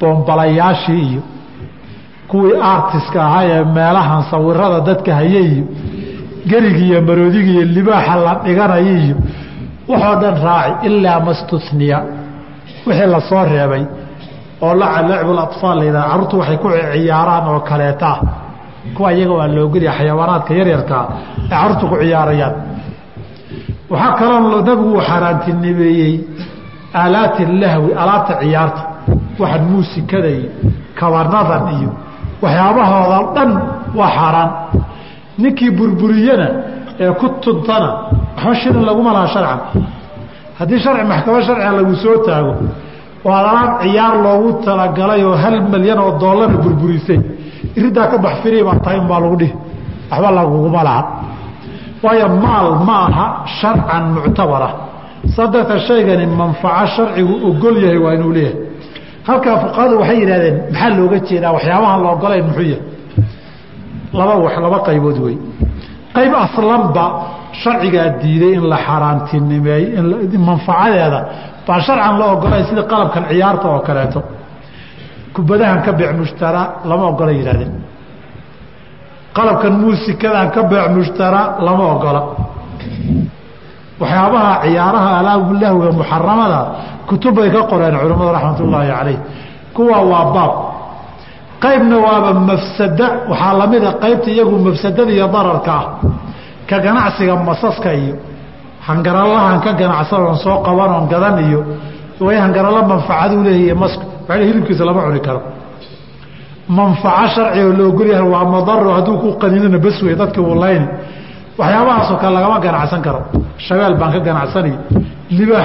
boombalayaashii iyo kuwii artiska ahaa ee meelahan sawirada dadka haya iyo gerigi iyo maroodiga iyo libaaxa la dhiganaya iyo waxoo dhan raaci ilaa mastuniya wixii la soo reebay oo lacbul aطfaal la yidhaha carruurtu waxay ku ciyaaraan oo kaleeta. Ah kuwa iyaga waa loogeliya xayawaanaadka yaryarkaa ay carruurtu ku ciyaarayaan. Waxaa kaloo nabigu uu xaaraantinimeeyey aalaati lahwi alaabta ciyaarta waxan muusikada iyo kabanadan iyo waxyaabahooda dhan waa xaaraan ninkii burburiyana ee ku tuntana waxba shilin laguma laha sharcan. Haddii sharci maxkamad sharciga lagu soo taago ad alaab ciyaar loogu talagalay oo hal milyan oo doollara burburisay. Iridaa ka bax firi baa tahay unbaa lagu dhihi. Waxba laguguma laha waayo maal ma aha sharcan muctabara. Saa darteed shaygani manfaco sharcigu ogol yahay waa inuu leeyahay. Halkaa fuqahadu waxay yidhahdeen maxaa looga jeedaa? Waxyaabahan la ogolayn muxuu yahay laba wax laba qaybood wey qayb aslanba sharcigaa diiday in la xaaraantinimeey manfacadeeda. Baa sharcan la ogolay sida qalabkan ciyaarta oo kaleeto. Kubadahan ka beec mushtara lama ogola yidhahdeen qalabkan muusikadan ka beec mushtara lama ogola waxyaabaha ciyaaraha alaabulahwiga muxaramada kutubbay ka qoreen culimmadu raxmat calayh kuwa waa baab qaybna waaba mafsada waxaa lamida qaybta iyagu mafsadada iyo dararka ah. Ka ganacsiga masaska iyo hangaralahan ka ganacsanoon soo qabanoon gadan iyo way hangaralo manfacaduu leeyahiy masku waa hilibkiisa lama cuni karo. Manfaco sharciga la ogolyahay waa madaro hadduu ku qaninana bas wey dadka wuu layni waxyaabahaasoo kale lagama ganacsan karo. Shabeel baan ka ganacsanayo libaaxa